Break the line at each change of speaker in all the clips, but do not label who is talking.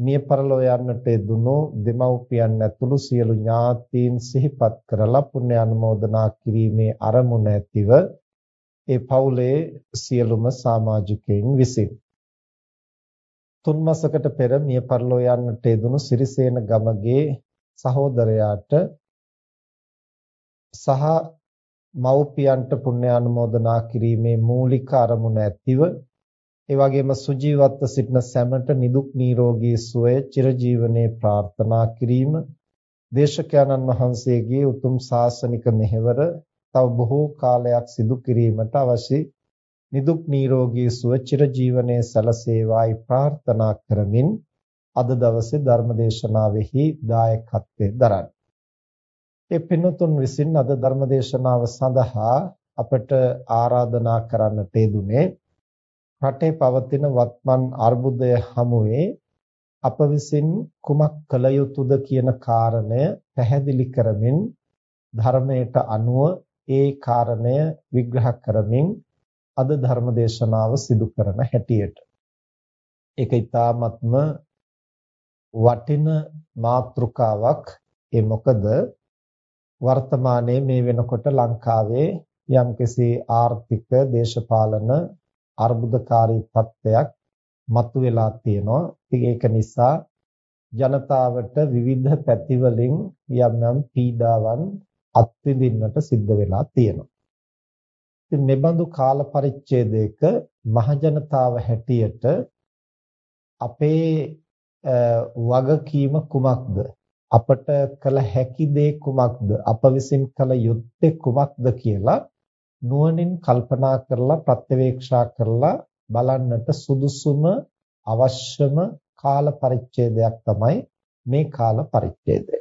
මිය පරලෝ යන්නට දුණු දෙමව්පියන් ඇතුළු සියලු ඥාතීන් සිහිපත් කරලා පුණ්‍ය අනුමෝදනා කිරීමේ අරමුණ ඇතිව ඒ පවුලේ සියලුම සමාජිකයින් විසින්. තුන් මාසකට පෙර මිය පරලෝ යන්නට දුණු සිරිසේන ගමගේ සහෝදරයාට සහ මව්පියන්ට පුණ්‍ය අනුමෝදනා කිරීමේ මූලික අරමුණ ඇතිව ඒ වගේම සුජීවත්ව සිටින සැමට නිදුක් නිරෝගී සුවය චිරජීවනයේ ප්‍රාර්ථනා කිරීම දේශකයන්න් වහන්සේගේ උතුම් ශාසනික මෙහෙවර තව බොහෝ කාලයක් සිදු කිරීමට අවශ්‍ය නිදුක් නිරෝගී සුව චිරජීවනයේ සැලසේවායි ප්‍රාර්ථනා කරමින් අද දවසේ ධර්මදේශනාවෙහි දායකත්වයෙන් දරන්නේ. ඒ පින්තුන් විසින් අද ධර්මදේශනාව සඳහා අපට ආරාධනා කරන්නට යෙදුනේ රටේ පවතින වත්මන් අර්බුදය හමුවේ අප විසින් කුමක් කළ යුතුද කියන කාරණය පැහැදිලි කරමින් ධර්මයට අනුව ඒ කාරණය විග්‍රහ කරමින් අද ධර්ම දේශනාව සිදු කරන හැටියට. ඒක ඊ타ත්ම වටින මාතෘකාවක්. ඒ මොකද වර්තමානයේ මේ වෙනකොට ලංකාවේ යම්කිසි ආර්ථික දේශපාලන අර්බුදකාරී තත්ත්වයක් මතුවලා තියෙනවා. ඉතින් ඒක නිසා ජනතාවට විවිධ පැතිවලින් යම් යම් පීඩාවන් අත්විඳින්නට සිද්ධ වෙලා තියෙනවා. ඉතින් මෙබඳු කාල පරිච්ඡේදයක මහජනතාව හැටියට අපේ වගකීම කුමක්ද අපට කළ හැකි දේ කුමක්ද අප විසින් කළ යුත්තේ කුමක්ද කියලා නුවණින් කල්පනා කරලා ප්‍රත්‍යවේක්ෂා කරලා බලන්නට සුදුසුම අවශ්‍යම කාල පරිච්ඡේදයක් තමයි මේ කාල පරිච්ඡේදය.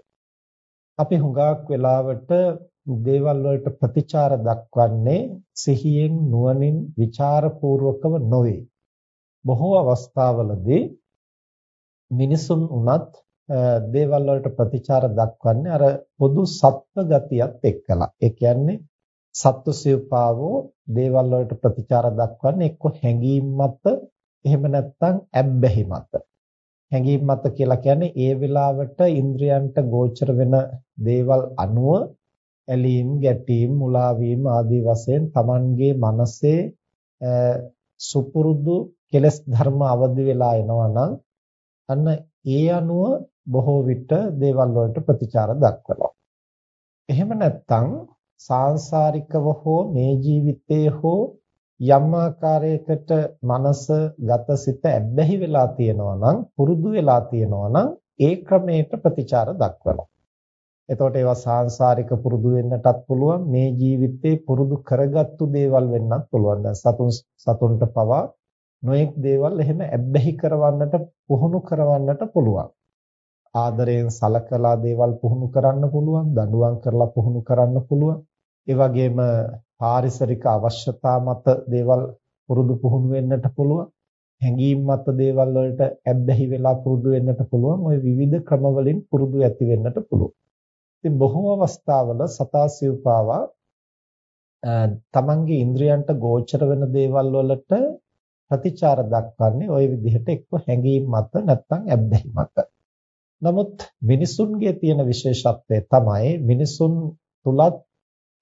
අපි හුඟක් වෙලාවට දේවල් වලට ප්‍රතිචාර දක්වන්නේ සිහියෙන් නුවණින් ਵਿਚාරපූර්වකව නොවේ. බොහෝ අවස්ථාවලදී මිනිසුන් උනත් දේවල් වලට ප්‍රතිචාර දක්වන්නේ අර පොදු සත්ව ගතියත් එක්කලා. ඒ කියන්නේ සත්වසියපාවෝ දේවල් වලට ප්‍රතිචාර දක්වන්නේ එක්ක හැඟීම් මත එහෙම නැත්නම් ඇබ්බැහි මත හැඟීම් මත කියලා කියන්නේ ඒ වෙලාවට ඉන්ද්‍රයන්ට ගෝචර වෙන දේවල් අනුව ඇලීම් ගැටීම් මුලාවීම් ආදී වශයෙන් Tamanගේ මනසේ සුපුරුදු කෙලස් ධර්ම අවදි වෙලා එනවා නම් අන්න ඒ අනුව බොහෝ විට දේවල් වලට ප්‍රතිචාර දක්වනවා. එහෙම නැත්නම් සාංශාරිකව හෝ මේ ජීවිතයේ හෝ යම් ආකාරයකට මනස ගතසිත ඇබ්බැහි වෙලා තියෙනවා නම් පුරුදු වෙලා තියෙනවා නම් ඒ ක්‍රමයට ප්‍රතිචාර දක්වනවා. එතකොට ඒවා සාංශාරික පුරුදු වෙන්නටත් පුළුවන් මේ ජීවිතේ පුරුදු කරගත්තු දේවල් වෙන්නත් පුළුවන්. දැන් සතුන් සතුන්ට පවා නොඑක් දේවල් එහෙම ඇබ්බැහි කරවන්නට පුහුණු කරවන්නට පුළුවන්. ආදරයෙන් සලකලා දේවල් පුහුණු කරන්න පුළුවන්, දඬුවම් කරලා පුහුණු කරන්න පුළුවන්. ඒ වගේම පාරිසරික අවශ්‍යතා මත දේවල් පුරුදු පුහුණු වෙන්නට පුළුවන්. හැඟීම් මත දේවල් වලට ඇබ්බැහි වෙලා පුරුදු වෙන්නට පුළුවන්. ওই විවිධ ක්‍රම වලින් පුරුදු ඇති වෙන්නට පුළුවන්. ඉතින් බොහෝ අවස්ථාවල සතා සිව්පාවා තමන්ගේ ඉන්ද්‍රයන්ට ගෝචර වෙන දේවල් වලට ප්‍රතිචාර දක්වන්නේ ওই විදිහට එක්ක හැඟීම් මත නැත්නම් ඇබ්බැහි මත. නමුත් මිනිසුන්ගේ තියෙන විශේෂත්වය තමයි මිනිසුන් තුලත්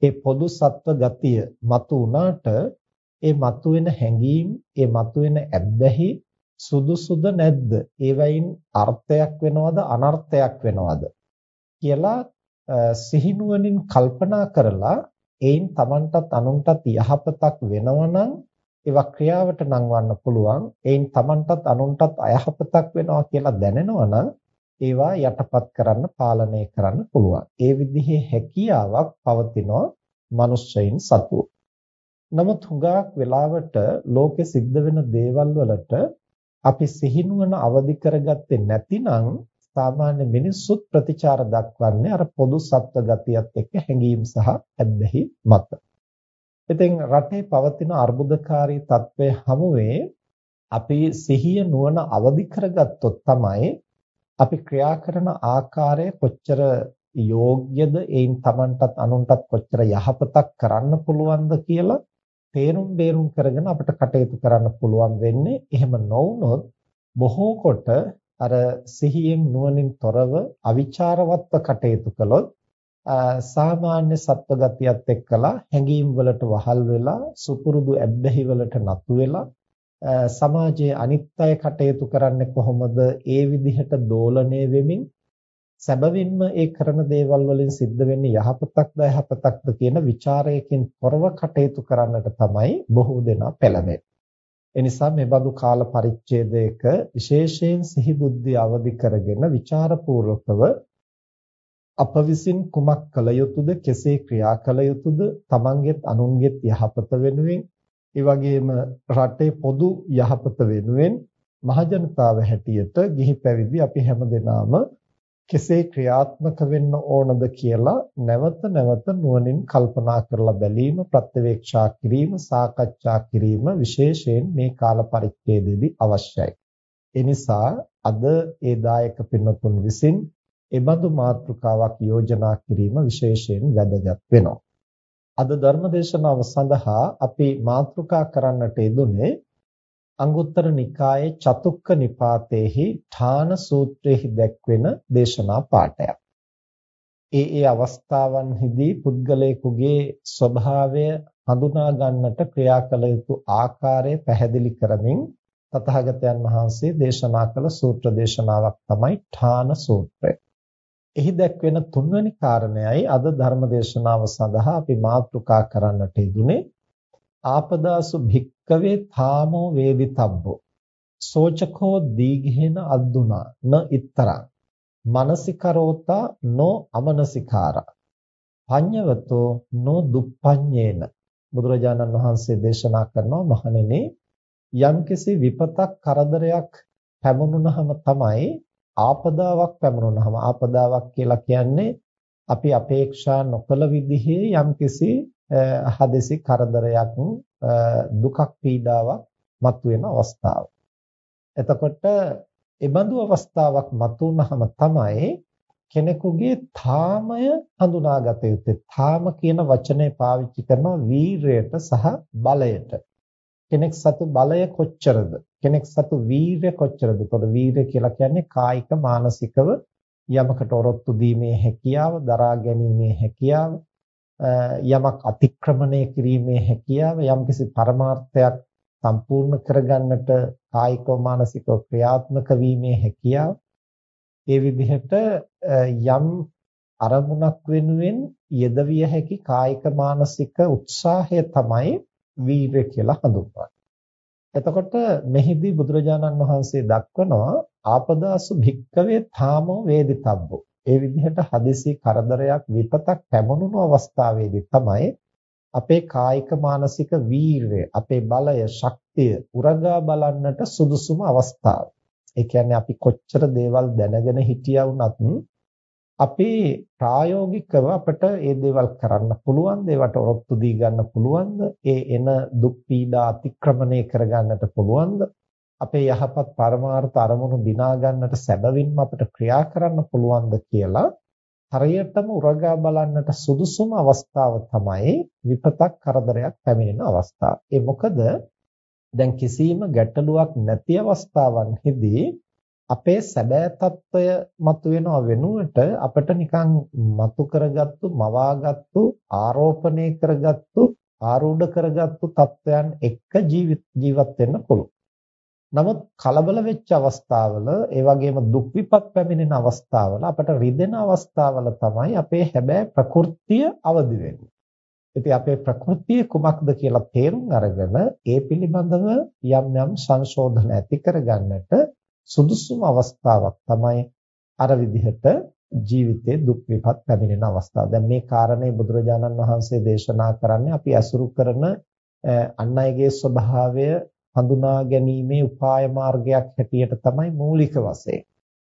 ඒ පොදු සත්ව ගතිය මතු වුණාට ඒ මතුවෙන හැඟීම් ඒ මතුවෙන ඇබ්බැහි සුදුසුද නැද්ද? ඒවයින් අර්ථයක් වෙනවද අනර්ථයක් වෙනවද? කියලා සිහිනුවණින් කල්පනා කරලා ඒයින් Tamanටත් අනුන්ටත් යහපතක් වෙනවනම් ඒවා ක්‍රියාවට නංවන්න පුළුවන්. ඒයින් Tamanටත් අනුන්ටත් අයහපතක් වෙනවා කියලා දැනෙනවනම් ඒවා යටපත් කරන්න පාලනය කරන්න පුළුවන්. ඒ විදිහේ හැකියාවක් පවතිනවා මනුෂ්‍යයින් සතුව. නමුත් හුඟක් වෙලාවට ලෝකෙ සිද්ධ වෙන දේවල් වලට අපි සිහිනුවන අවදි කරගත්තේ නැතිනම් සාමාන්‍ය මිනිස්සුත් ප්‍රතිචාර දක්වන්නේ අර පොදු සත්ව ගතියත් එක්ක හැඟීම් සහ ඇබ්බැහි මත. ඉතින් රටේ පවතින අර්බුදකාරී තත්ත්වය හමුවේ අපි සිහිය නුවණ අවදි කරගත්තොත් තමයි අපි ක්‍රියා කරන ආකාරය කොච්චර යෝග්‍යද ඒන් Tamanටත් අනුන්ටත් කොච්චර යහපතක් කරන්න පුළුවන්ද කියලා තේරුම් බේරුම් කරගෙන අපිට කටයුතු කරන්න පුළුවන් වෙන්නේ. එහෙම නොවුනොත් බොහෝ කොට අර සිහියෙන් නුවණින් තොරව අවිචාරවත්ව කටයුතු කළොත් සාමාන්‍ය සත්ව ගතියත් එක්කලා හැඟීම් වලට වහල් වෙලා සුපුරුදු ඇබ්බැහි වලට නතු වෙලා සමාජයේ අනිත් අය කටයුතු කරන්නේ කොහොමද ඒ විදිහට දෝලණය වෙමින් සැබවින්ම ඒ කරන දේවල් වලින් සිද්ධ වෙන්නේ යහපතක්ද යහපතක්ද කියන ਵਿਚාරයකින් තොරව කටයුතු කරන්නට තමයි බොහෝ දෙනා පෙළඹෙන්නේ. ඒ නිසා මේ බඳු කාල පරිච්ඡේදයක විශේෂයෙන් සිහි බුද්ධි අවදි කරගෙන ਵਿਚාරපූර්වකව අප විසින් කුමක් කළ යුතුද කෙසේ ක්‍රියා කළ යුතුද තමන්ගේත් අනුන්ගේත් යහපත වෙනුවෙන් ඒ වගේම රටේ පොදු යහපත වෙනුවෙන් මහජනතාව හැටියට ගිහි පැවිදි අපි හැමදෙනාම කෙසේ ක්‍රියාත්මක වෙන්න ඕනද කියලා නැවත නැවත නුවණින් කල්පනා කරලා බැලීම ප්‍රත්‍යවේක්ෂා කිරීම සාකච්ඡා කිරීම විශේෂයෙන් මේ කාල පරිච්ඡේදයේදී අවශ්‍යයි. ඒ නිසා අද ඒ දායක පින්වතුන් විසින් එබඳු මාතෘකාවක් යෝජනා කිරීම විශේෂයෙන් වැදගත් වෙනවා. අද ධර්මදේශනාව සඳහා අපි මාතෘකා කරන්නට යෙදුනේ අංගුත්තර නිකායේ චතුක්ක නිපාතේහි ඨාන සූත්‍රයේහි දැක්වෙන දේශනා පාඩයක්. ඒ ඒ අවස්ථාවන්හිදී පුද්ගලයෙකුගේ ස්වභාවය හඳුනා ගන්නට ක්‍රියා කළ යුතු ආකාරය පැහැදිලි කරමින් තථාගතයන් වහන්සේ දේශනා කළ සූත්‍ර දේශනාවක් තමයි ඨාන සූත්‍රය. එහි දැක්වෙන තුන්වැනි කාරණයයි අද ධර්ම දේශනාව සඳහා අපි මාතෘකා කරන්නට යෙදුනේ. ආපදාසු භික්කවේ තාමෝ වේදිතබ්බෝ. සෝචකෝ දීඝේන අද්දුනා. න ඉත්තරං. මනසිකරෝතා නෝ අමනසිකාරා. පඤ්ඤවතෝ නෝ දුප්පඤ්ඤේන. බුදුරජාණන් වහන්සේ දේශනා කරනවා මහණෙනි යම්කිසි විපතක් කරදරයක් පැමුණුනහම තමයි ආපදාවක් පැමුණුනහම ආපදාවක් කියලා කියන්නේ අපි අපේක්ෂා නොකළ විදිහේ යම්කිසි හදිසි කරදරයක් දුකක් පීඩාවක් මතුවෙන අවස්ථාව. එතකොට එබඳු අවස්ථාවක් මතුවනහම තමයි කෙනෙකුගේ තාමය හඳුනාගත යුත්තේ. තාම කියන වචනේ පාවිච්චි කරනවා වීරයට සහ බලයට. කෙනෙක් සතු බලය කොච්චරද? කෙනෙක් සතු වීරය කොච්චරද? එතකොට වීරය කියලා කියන්නේ කායික මානසිකව යමකට ඔරොත්තු දීමේ හැකියාව, දරා ගැනීමේ හැකියාව, යමක් අතික්‍රමණය කිරීමේ හැකියාව යම්කිසි පරමාර්ථයක් සම්පූර්ණ කරගන්නට කායිකව මානසිකව ක්‍රියාත්මක වීමේ හැකියාව ඒ විදිහට යම් අරමුණක් වෙනුවෙන් යෙදවිය හැකි කායික මානසික උත්සාහය තමයි වීරය කියලා හඳුන්වන්නේ. එතකොට මෙහිදී බුදුරජාණන් වහන්සේ දක්වනවා ආපදාසු භික්කවේ තාමෝ වේදිතබ්බෝ ඒ විදිහට හදිසි කරදරයක් විපතක් පැමුණුණු අවස්ථාවේදී තමයි අපේ කායික මානසික වීරය අපේ බලය ශක්තිය උරගා බලන්නට සුදුසුම අවස්ථාව. ඒ කියන්නේ අපි කොච්චර දේවල් දැනගෙන හිටියා වුණත් අපි ප්‍රායෝගිකව අපිට මේ දේවල් කරන්න පුළුවන්ද ඒවට ඔරොත්තු දී ගන්න පුළුවන්ද? ඒ එන දුක් පීඩා අතික්‍රමණය කර ගන්නට පුළුවන්ද? අපේ යහපත් පරමාර්ථ අරමුණු දිනා ගන්නට සැබවින්ම අපිට ක්‍රියා කරන්න පුළුවන්ද කියලා හරියටම උරගා බලන්නට සුදුසුම අවස්ථාව තමයි විපතක් කරදරයක් පැමිණෙන අවස්ථාව. ඒ මොකද? දැන් කිසිම ගැටලුවක් නැති අවස්ථාවන්හිදී අපේ සැබෑ తত্ত্বය මතුවෙනව වෙනුවට අපිට නිකන් මතු කරගත්තු මවාගත්තු ආරෝපණය කරගත්තු ආරූඪ කරගත්තු తত্ত্বයන් එක්ක ජීවිත ජීවත් වෙන්න පුළුවන්. නමුත් කලබල වෙච්ච අවස්ථාවල ඒ වගේම දුක් විපත් පැමිණෙන අවස්ථාවල අපට රිදෙන අවස්ථාවල තමයි අපේ හැබෑ ප්‍රകൃතිය අවදි වෙන්නේ. ඉතින් අපේ ප්‍රകൃතිය කුමක්ද කියලා තේරුම් අරගෙන ඒ පිළිබඳව යම් යම් සංශෝධන ඇති කරගන්නට සුදුසුම අවස්ථාවක් තමයි අර විදිහට ජීවිතේ දුක් විපත් පැමිණෙන අවස්ථාව. දැන් මේ කාරණේ බුදුරජාණන් වහන්සේ දේශනා කරන්නේ අපි අසුරු කරන අන් අයගේ ස්වභාවය හඳුනා ගැනීමේ උපාය මාර්ගයක් හැටියට තමයි මූලික වශයෙන්.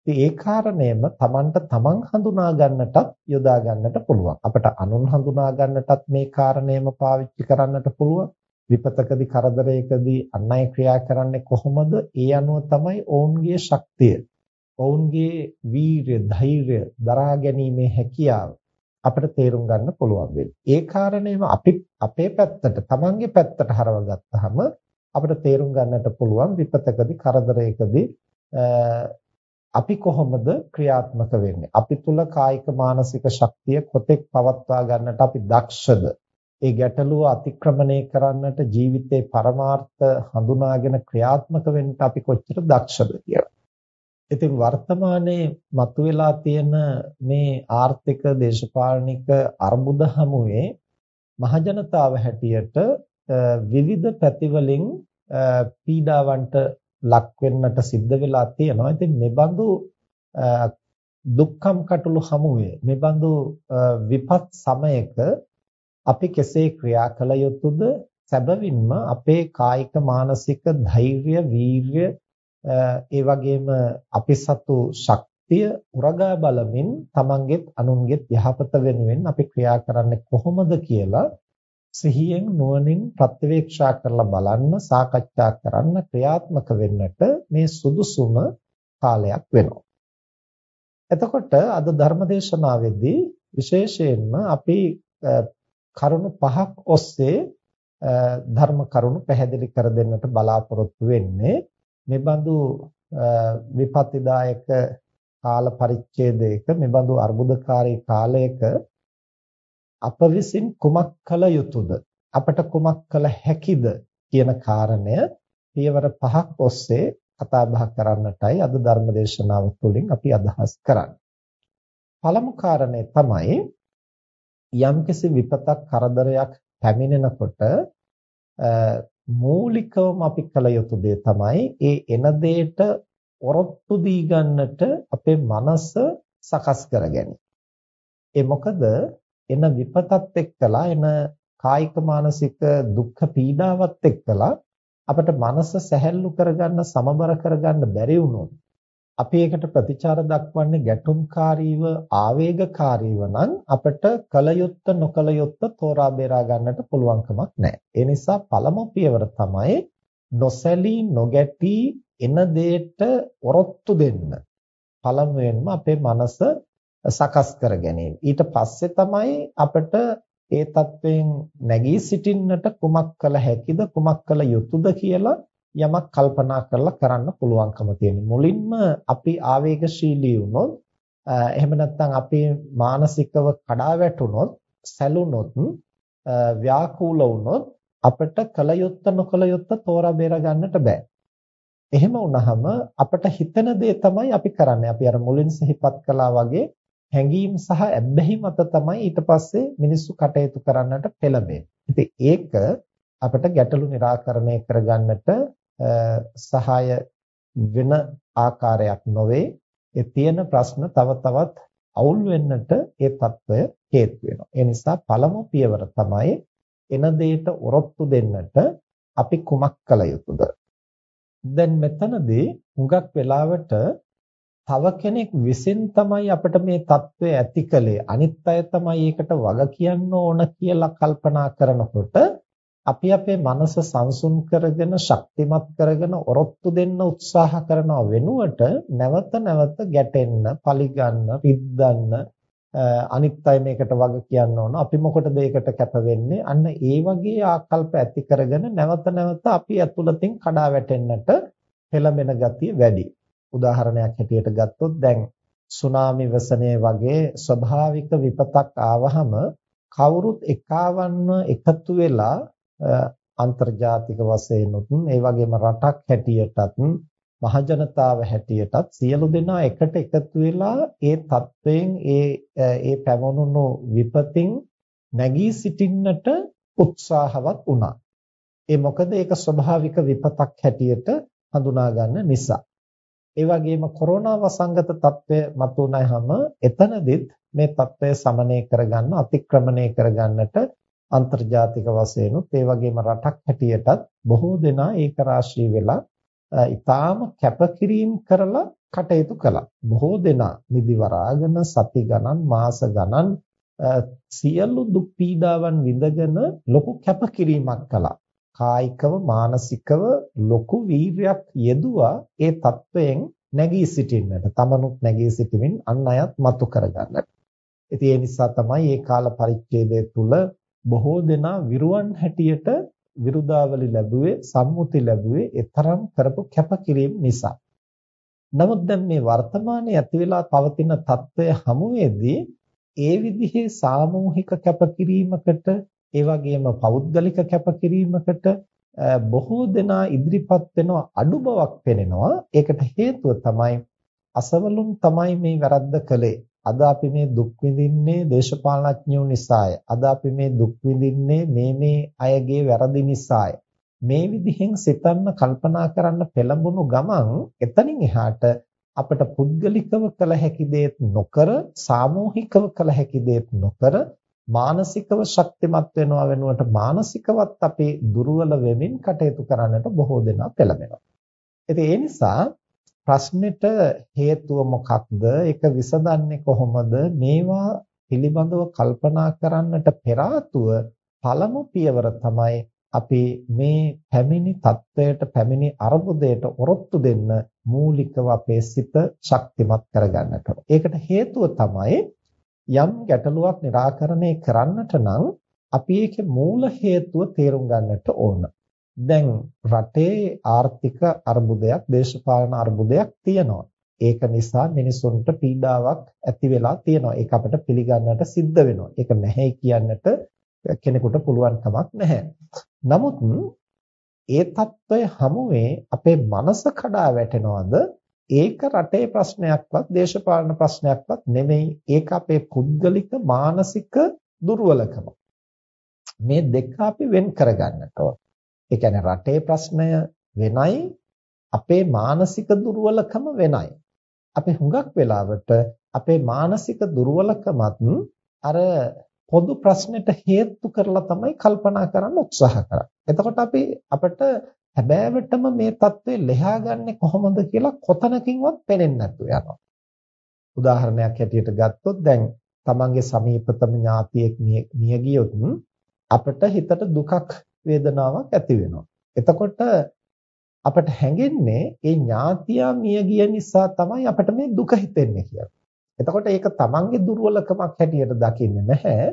ඉතින් ඒ කාරණයම Tamanට Taman හඳුනා ගන්නටත් යොදා ගන්නට පුළුවන්. අපිට අනුන් හඳුනා ගන්නටත් මේ කාරණයම පාවිච්චි කරන්නට පුළුවන්. විපතකදී කරදරයකදී අන් අය ක්‍රියා කරන්නේ කොහොමද? ඒ අනුව තමයි ඔවුන්ගේ ශක්තිය, ඔවුන්ගේ වීරිය, ධෛර්යය, දරා ගැනීමේ හැකියාව අපිට තේරුම් ගන්න පුළුවන් වෙන්නේ. ඒ කාරණේම අපි අපේ පැත්තට, Tamanගේ පැත්තට හරව ගත්තාම අපිට තේරුම් ගන්නට පුළුවන් විපතකදී කරදරයකදී අපි කොහොමද ක්‍රියාත්මක වෙන්නේ? අපි තුල කායික මානසික ශක්තිය කොතෙක් පවත්වා ගන්නට අපි දක්ෂද? ඒ ගැටලුව අතික්‍රමණය කරන්නට ජීවිතේ පරමාර්ථ හඳුනාගෙන ක්‍රියාත්මක වෙන්න අපි කොච්චර දක්ෂද කියලා. ඉතින් වර්තමානයේ මතුවලා තියෙන මේ ආර්ථික දේශපාලනික අර්බුද හමුවේ මහජනතාව හැටියට විවිධ පැතිවලින් පීඩාවන්ට ලක් වෙන්නට සිද්ධ වෙලා තියෙනවා. ඉතින් මෙබඳු දුක්ඛම් කටළු හමුවේ මෙබඳු විපත් සමයක අපි කෙසේ ක්‍රියා කළ යුතුද? සැබවින්ම අපේ කායික මානසික ධෛර්ය, වීර්ය ඒ වගේම අපි සතු ශක්තිය උරගා බලමින් තමන්ගෙත් අනුන්ගෙත් යහපත වෙනුවෙන් අපි ක්‍රියා කරන්නේ කොහොමද කියලා සිහියෙන් නුවණින් ප්‍රත්‍යවේක්ෂා කරලා බලන්න සාකච්ඡා කරන්න ක්‍රියාත්මක වෙන්නට මේ සුදුසුම කාලයක් වෙනවා. එතකොට අද ධර්මදේශනාවේදී විශේෂයෙන්ම අපි කරුණු පහක් ඔස්සේ ධර්ම කරුණු පැහැදිලි කර දෙන්නට බලාපොරොත්තු වෙන්නේ මේ බඳු විපත්තිදායක කාල පරිච්ඡේදයක මේ බඳු අර්බුදකාරී කාලයක අප විසින් කුමක් කළ යුතුද අපට කුමක් කළ හැකිද කියන කාරණය පියවර පහක් ඔස්සේ කතා බහ කරන්නටයි අද ධර්ම දේශනාව තුළින් අපි අදහස් කරන්නේ. පළමු කාරණය තමයි යම්කිසි විපතක් කරදරයක් පැමිණෙනකොට මූලිකවම අපි කළ යුතු දේ තමයි ඒ එන දෙයට ඔරොත්තු දී ගන්නට අපේ මනස සකස් කර ගැනීම. ඒ මොකද එන විපතත් එක්කලා එන කායික මානසික දුක්ඛ පීඩාවත් එක්කලා අපිට මනස සැහැල්ලු කරගන්න සමබර කරගන්න බැරි වුණොත් අපි ඒකට ප්‍රතිචාර දක්වන්නේ ගැටුම්කාරීව ආවේගකාරීව නම් අපිට කලයුත්ත නොකලයුත්ත තෝරා බේරා ගන්නට පුළුවන් කමක් නැහැ. ඒ නිසා පළමු පියවර තමයි නොසැලී නොගැටී එන දෙයට ඔරොත්තු දෙන්න. පළමුවෙන්ම අපේ මනස සකස් කර ගැනීම. ඊට පස්සේ තමයි අපිට ඒ தත්වයෙන් නැගී සිටින්නට කුමක් කළ හැකිද කුමක් කළ යුතුද කියලා යමක් කල්පනා කරලා කරන්න පුළුවන්කම තියෙන. මුලින්ම අපි ආවේගශීලී වුණොත් එහෙම නැත්නම් අපි මානසිකව කඩා වැටුනොත් සැලුනොත් ව්‍යාකූල වුණොත් අපිට කල යුත්ත නොකල යුත්ත තෝරා බේර ගන්නට බෑ. එහෙම වුණාම අපිට හිතන දේ තමයි අපි කරන්නේ. අපි අර මුලින් සිහිපත් කළා වගේ හැඟීම් සහ ඇබ්බැහි මත තමයි ඊට පස්සේ මිනිස්සු කටයුතු කරන්නට පෙළඹෙන්නේ. ඉතින් ඒක අපිට ගැටලු निराකරණය කරගන්නට සහාය වෙන ආකාරයක් නොවේ ඒ තියෙන ප්‍රශ්න තව තවත් අවුල් වෙන්නට ඒ తত্ত্বය හේතු වෙනවා. ඒ නිසා පළමු පියවර තමයි එන දෙයට ඔරොත්තු දෙන්නට අපි කුමක් කළ යුතුද? දැන් මෙතනදී හුඟක් වෙලාවට තව කෙනෙක් විසින් තමයි අපිට මේ తত্ত্বය ඇති කළේ. අනිත් අය තමයි ඒකට වග කියන්න ඕන කියලා කල්පනා කරනකොට අපි අපේ මනස සංසුන් කරගෙන ශක්තිමත් කරගෙන ඔරොත්තු දෙන්න උත්සාහ කරනව වෙනුවට නැවත නැවත ගැටෙන්න, පලිගන්න, රිද්දන්න අනිත් අය මේකට වග කියන්න ඕන. අපි මොකටද ඒකට කැප වෙන්නේ? අන්න ඒ වගේ ආකල්ප ඇති කරගෙන නැවත නැවත අපි ඇතුළතින් කඩා වැටෙන්නට පෙළඹෙන ගතිය වැඩි. උදාහරණයක් හැටියට ගත්තොත් දැන් සුනාමි වසනය වගේ ස්වභාවික විපතක් ආවහම කවුරුත් එකවන්ව එකතු වෙලා අන්තර්ජාතික වශයෙන් උත් ඒ වගේම රටක් හැටියටත් මහජනතාව හැටියටත් සියලු දෙනා එකට එකතු වෙලා ඒ තත්වයෙන් ඒ ඒ පැමුණුණු විපතින් නැගී සිටින්නට උත්සාහවත් වුණා. ඒ මොකද ඒක ස්වභාවික විපතක් හැටියට හඳුනා ගන්න නිසා. ඒ වගේම කොරෝනා වසංගත තත්ත්වය මතුවනහම එතනදිත් මේ තත්ත්වය සමනය කරගන්න අතික්‍රමණය කරගන්නට අන්තර්ජාතික වශයෙන්ුත් ඒ වගේම රටක් හැටියටත් බොහෝ දෙනා ඒක රාශී වෙලා ඊටාම කැපකිරීම කරලා කටයුතු කළා. බොහෝ දෙනා නිදි වරාගෙන සති ගණන් මාස ගණන් සියලු දුක් පීඩාවන් විඳගෙන ලොකු කැපකිරීමක් කළා. කායිකව මානසිකව ලොකු වීර්යයක් යෙදුවා ඒ தත්වයෙන් නැගී සිටින්නට. තමනුත් නැගී සිටමින් අන් අයත් මතු කරගන්නට. ඉතින් ඒ නිසා තමයි මේ කාල පරිච්ඡේදය තුල බොහෝ දෙනා විරුවන් හැටියට විරුදාවලි ලැබුවේ සම්මුති ලැබුවේ එතරම් කරපු කැපකිරීම නිසා. නමුත් දැන් මේ වර්තමානයේ ඇති වෙලා පවතින తত্ত্বය හමුවේදී ඒ විදිහේ සාමූහික කැපකිරීමකට ඒ වගේම පෞද්ගලික කැපකිරීමකට බොහෝ දෙනා ඉදිරිපත් වෙන අඩු බවක් පෙනෙනවා ඒකට හේතුව තමයි අසවලුන් තමයි මේ වැරද්ද කළේ අද අපි මේ දුක් විඳින්නේ දේශපාලනඥයෝ නිසාය. අද අපි මේ දුක් විඳින්නේ මේ මේ අයගේ වැරදි නිසාය. මේ විදිහෙන් සිතන්න කල්පනා කරන්න පෙළඹුණු ගමන් එතනින් එහාට අපට පුද්ගලිකව කළ හැකි දේත් නොකර සාමූහිකව කළ හැකි දේත් නොකර මානසිකව ශක්තිමත් වෙනවා වෙනුවට මානසිකවත් අපි දුර්වල වෙමින් කටයුතු කරන්නට බොහෝ දෙනා පෙළඹෙනවා. ඉතින් ඒ නිසා ප්‍රශ්නෙට හේතුව මොකක්ද? ඒක විසඳන්නේ කොහොමද? මේවා පිළිබඳව කල්පනා කරන්නට පෙර පළමු පියවර තමයි අපි මේ පැමිණි தත්වයට පැමිණි අරුබුදයට ඔරොත්තු දෙන්න මූලිකව අපේ සිත ශක්තිමත් කරගන්නට. ඒකට හේතුව තමයි යම් ගැටලුවක් निराකරණය කරන්නට නම් අපි ඒකේ මූල හේතුව තේරුම් ගන්නට ඕන. දැන් රටේ ආර්ථික අර්බුදයක් දේශපාලන අර්බුදයක් තියෙනවා. ඒක නිසා මිනිසුන්ට පීඩාවක් ඇති වෙලා තියෙනවා. ඒක අපිට පිළිගන්නට සිද්ධ වෙනවා. ඒක නැහැ කියන්නට කෙනෙකුට පුළුවන් කමක් නැහැ. නමුත් ඒ తত্ত্বය හැමුවේ අපේ මනස කඩා වැටෙනවද? ඒක රටේ ප්‍රශ්නයක්වත් දේශපාලන ප්‍රශ්නයක්වත් නෙමෙයි. ඒක අපේ පුද්ගලික මානසික දුර්වලකම. මේ දෙක අපි වෙන් කරගන්නට ඕන. ඒ කියන්නේ රටේ ප්‍රශ්නය වෙනයි අපේ මානසික දුර්වලකම වෙනයි. අපි හුඟක් වෙලාවට අපේ මානසික දුර්වලකමත් අර පොදු ප්‍රශ්නෙට හේතු කරලා තමයි කල්පනා කරන්න උත්සාහ කරන්නේ. එතකොට අපි අපිට හැබෑවටම මේ தત્ත්වය ලෙහාගන්නේ කොහොමද කියලා කොතනකින්වත් පේන්නේ නැතුව යනවා. උදාහරණයක් හැටියට ගත්තොත් දැන් තමන්ගේ සමීපතම ඥාතියෙක් මිය ගියොත් අපිට හිතට දුකක් වේදනාවක් ඇති වෙනවා. එතකොට අපට හැඟෙන්නේ ඒ ඥාතියා මිය ගිය නිසා තමයි අපිට මේ දුක හිතෙන්නේ කියලා. එතකොට ඒක තමන්ගේ දුර්වලකමක් හැටියට දකින්නේ නැහැ.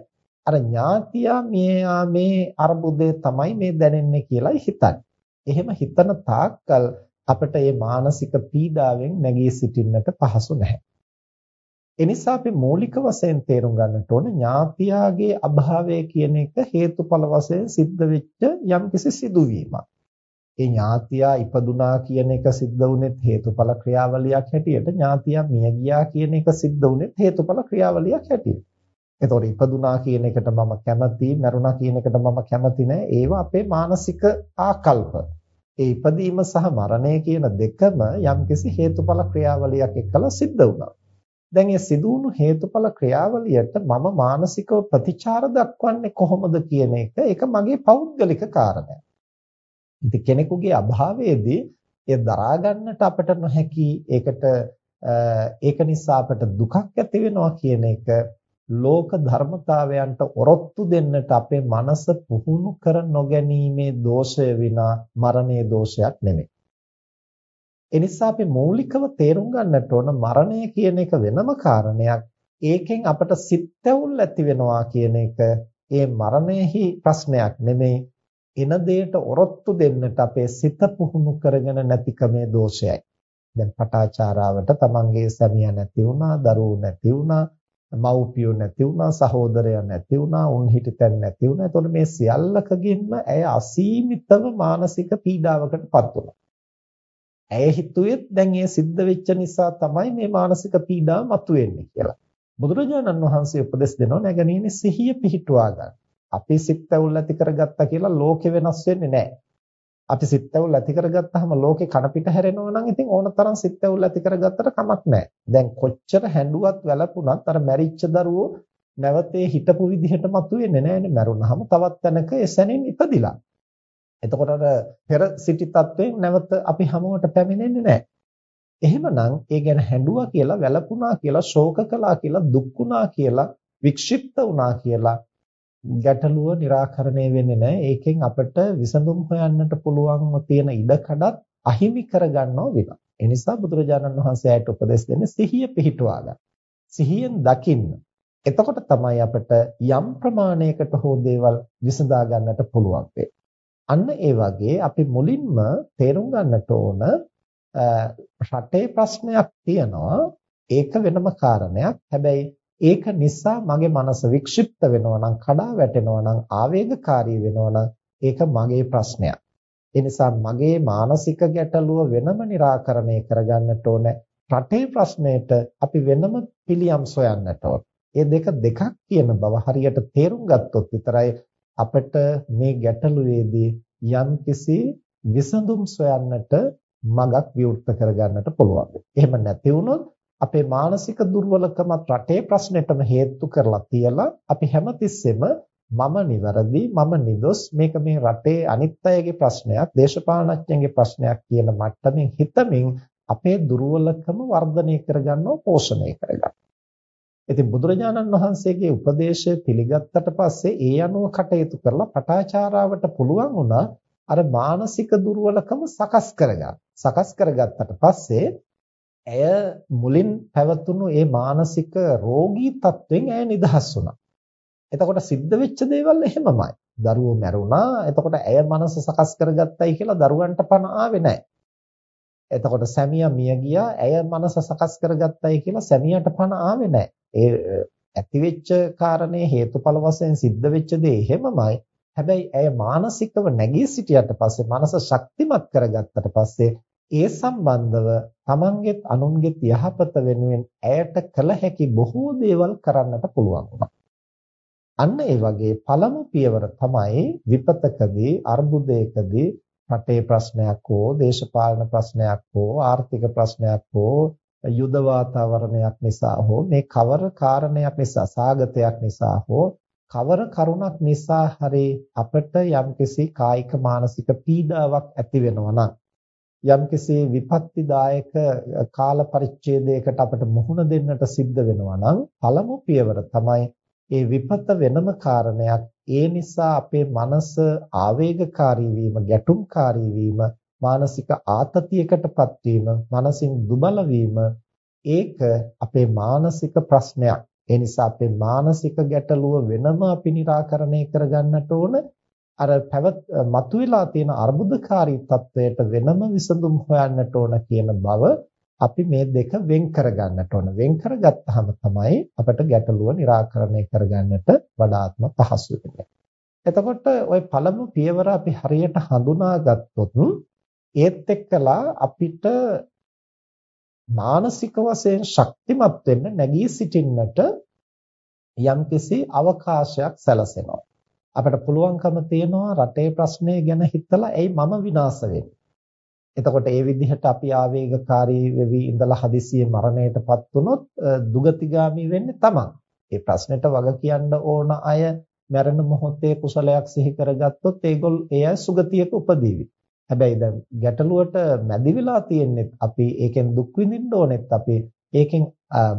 අර ඥාතියා මියා මේ අර්බුදය තමයි මේ දැනෙන්නේ කියලායි හිතන්නේ. එහෙම හිතන තාක්කල් අපිට මේ මානසික පීඩාවෙන් නැගී සිටින්නට පහසු නැහැ. එනිසා අපි මූලික වශයෙන් තේරුම් ගන්නට ඕන ඥාතියාගේ අභාවය කියන එක හේතුඵල වශයෙන් සිද්ධ වෙච්ච යම්කිසි සිදුවීමක්. ඒ ඥාතියා ඉපදුනා කියන එක සිද්ධ වුනේත් හේතුඵල ක්‍රියාවලියක් හැටියට ඥාතියා මිය ගියා කියන එක සිද්ධ වුනේත් හේතුඵල ක්‍රියාවලියක් හැටියට. එතකොට ඉපදුනා කියන එකට මම කැමති, මරුණා කියන එකට මම කැමති නෑ. ඒවා අපේ මානසික ආකල්ප. ඒ ඉපදීම සහ මරණය කියන දෙකම යම්කිසි හේතුඵල ක්‍රියාවලියක් එක්කලා සිද්ධ වුණා. දැන් මේ සිදු වුණු හේතුඵල ක්‍රියාවලියට මම මානසිකව ප්‍රතිචාර දක්වන්නේ කොහොමද කියන එක ඒක මගේ පෞද්ගලික කාරණයක්. ඉතින් කෙනෙකුගේ අභාවයේදී එය දරා ගන්නට අපට නොහැකි ඒකට ඒක නිසා අපට දුකක් ඇති වෙනවා කියන එක ලෝක ධර්මතාවයන්ට ඔරොත්තු දෙන්නට අපේ මනස පුහුණු කර නොගැනීමේ දෝෂය විනා මරණයේ දෝෂයක් නෙමෙයි. එනිසා අපි මූලිකව තේරුම් ගන්නට ඕන මරණය කියන එක වෙනම කාරණයක්. ඒකෙන් අපට සිත්ැවුල් ඇති වෙනවා කියන එක ඒ මරණයෙහි ප්‍රශ්නයක් නෙමෙයි එන දෙයට ඔරොත්තු දෙන්නට අපේ සිත පුහුණු කරගෙන නැතිකමේ දෝෂයයි. දැන් පටාචාරාවට තමන්ගේ සැමියා නැති වුණා, දරුවෝ නැති වුණා, මව්පියෝ නැති වුණා, සහෝදරයෝ නැති වුණා, උන් හිටිතැන් නැති වුණා. එතකොට මේ සියල්ලකගින්ම ඇය අසීමිතව මානසික පීඩාවකටපත් වුණා. ඇය හිතුවේත් දැන් ඒ සිද්ධ වෙච්ච නිසා තමයි මේ මානසික පීඩාව මතුවෙන්නේ කියලා. බුදුරජාණන් වහන්සේ උපදෙස් දෙනවා නැගණීනේ සිහිය පිහිටුවා ගන්න. අපි සිත් ඇවුල් ඇති කරගත්තා කියලා ලෝකෙ වෙනස් වෙන්නේ නැහැ. අපි සිත් ඇවුල් ඇති කරගත්තාම ලෝකේ කන පිට හැරෙනවා නම් ඉතින් ඕනතරම් සිත් ඇවුල් ඇති කරගත්තට කමක් නැහැ. දැන් කොච්චර හැඬුවත් වැළපුණත් අර මැරිච්ච දරුවෝ නැවතේ හිටපු විදිහට මතුවෙන්නේ නැහැනේ. මැරුණාම තවත් තැනක එසැනින් ඉපදිලා. එතකොට අර පෙර සිටි තත්වයෙන් නැවත අපි හමුවට පැමිණෙන්නේ නැහැ. එහෙමනම් ඒ ගැන හැඬුවා කියලා වැළපුණා කියලා ශෝක කළා කියලා දුක් වුණා කියලා වික්ෂිප්ත වුණා කියලා ගැටලුව निराකරණය වෙන්නේ නැහැ. ඒකෙන් අපිට විසඳුම් හොයන්නට පුළුවන්ව තියෙන ඉඩකඩත් අහිමි කරගන්නව වෙනවා. ඒ නිසා බුදුරජාණන් වහන්සේ ඇයට උපදෙස් දෙන්නේ සිහිය පිහිටුවා ගන්න. සිහියෙන් දකින්න. එතකොට තමයි අපිට යම් ප්‍රමාණයකට හෝ දේවල් විසඳා ගන්නට පුළුවන් අන්න ඒ වගේ අපි මුලින්ම තේරුම් ගන්නට ඕන රටේ ප්‍රශ්නයක් තියෙනවා ඒක වෙනම කාරණයක්. හැබැයි ඒක නිසා මගේ මනස වික්ෂිප්ත වෙනවා නම් කඩා වැටෙනවා නම් ආවේගකාරී වෙනවා නම් ඒක මගේ ප්‍රශ්නයක්. ඒ නිසා මගේ මානසික ගැටලුව වෙනම निराකරණය කරගන්නට ඕන. රටේ ප්‍රශ්නයට අපි වෙනම පිළියම් සොයන්නට ඕන. මේ දෙක දෙකක් කියන බව හරියට තේරුම් ගත්තොත් විතරයි අපිට මේ ගැටලුවේදී යම්කිසි විසඳුම් සොයන්නට මගක් විවෘත කරගන්නට පුළුවන්. එහෙම නැති වුණොත් අපේ මානසික දුර්වලකමත් රටේ ප්‍රශ්නෙටම හේතු කරලා තියලා අපි හැමතිස්සෙම මම නිවැරදි මම නිදොස් මේක මේ රටේ අනිත් අයගේ ප්‍රශ්නයක් දේශපාලනඥයන්ගේ ප්‍රශ්නයක් කියන මට්ටමින් හිතමින් අපේ දුර්වලකම වර්ධනය කරගන්නව පෝෂණය කරගන්න. ඉතින් බුදුරජාණන් වහන්සේගේ උපදේශය පිළිගත්තට පස්සේ ඒ අනුව කටයුතු කරලා පටාචාරාවට පුළුවන් වුණා අර මානසික දුර්වලකම සකස් කරගන්න. සකස් කරගත්තට පස්සේ ඇය මුලින් පැවතුණු ඒ මානසික රෝගී තත්වෙන් ඇය නිදහස් වුණා. එතකොට සිද්ධ වෙච්ච දේවල් එහෙමමයි. දරුවෝ මැරුණා. එතකොට ඇය මනස සකස් කරගත්තයි කියලා දරුවන්ට පණ ආවේ නැහැ. එතකොට සැමියා මිය ගියා. ඇය මනස සකස් කරගත්තයි කියලා සැමියාට පණ ආවේ නැහැ. ඒ ඇතිවෙච්ච කාරණේ හේතුඵල වශයෙන් සිද්ධ වෙච්ච දේ එහෙමමයි. හැබැයි ඇය මානසිකව නැගී සිටියට පස්සේ මනස ශක්තිමත් කරගත්තට පස්සේ ඒ සම්බන්ධව තමන්ගෙත් අනුන්ගෙත් යහපත වෙනුවෙන් ඇයට කළ හැකි බොහෝ දේවල් කරන්නට පුළුවන් වුණා. අන්න ඒ වගේ පළමු පියවර තමයි විපතකදී අර්බුදයකදී රටේ ප්‍රශ්නයක් හෝ දේශපාලන ප්‍රශ්නයක් හෝ ආර්ථික ප්‍රශ්නයක් හෝ යුද වාතාවරණයක් නිසා හෝ මේ කවර කාරණයක් නිසා සාගතයක් නිසා හෝ කවර කරුණක් නිසා හරි අපිට යම්කිසි කායික මානසික පීඩාවක් ඇති වෙනවා නම් යම්කිසි විපත්තිදායක කාල පරිච්ඡේදයකට අපට මුහුණ දෙන්නට සිද්ධ වෙනවා නම් පළමු පියවර තමයි ඒ විපත වෙනම කාරණයක්. ඒ නිසා අපේ මනස ආවේගකාරී වීම ගැටුම්කාරී වීම මානසික ආතතියකටපත් වීම, මනසින් දුබල වීම ඒක අපේ මානසික ප්‍රශ්නයක්. ඒ නිසා අපේ මානසික ගැටලුව වෙනම අපි निराකරණය කරගන්නට ඕන. අර පැවත මතුවලා තියෙන අර්බුදකාරී තත්වයට වෙනම විසඳුම් හොයන්නට ඕන කියන බව අපි මේ දෙක වෙන් කරගන්නට ඕන. වෙන් කරගත්තාම තමයි අපිට ගැටලුව निराකරණය කරගන්නට වඩාත්ම පහසු වෙන්නේ. එතකොට ওই පළමු පියවර අපි හරියට හඳුනාගත්තොත් ඒත් එක්කලා අපිට මානසික වශයෙන් ශක්තිමත් වෙන්න නැගී සිටින්නට යම්කිසි අවකාශයක් සැලසෙනවා. අපිට පුළුවන්කම තියෙනවා රටේ ප්‍රශ්නය ගැන හිතලා එයි මම විනාශ වෙන්නේ. එතකොට ඒ විදිහට අපි ආවේගකාරී වෙවි ඉඳලා හදිසියෙ මරණයටපත් වුනොත් දුගතිගාමි වෙන්නේ තමන්. ඒ ප්‍රශ්නෙට වග කියන්න ඕන අය මරණ මොහොතේ කුසලයක් සිහි කරගත්තොත් ඒගොල්ල ඒ අය සුගතියක උපදීවි. හැබැයි දැන් ගැටලුවට මැදි වෙලා තියෙන්නේ අපි ඒකෙන් දුක් විඳින්න ඕනෙත් අපි ඒකෙන්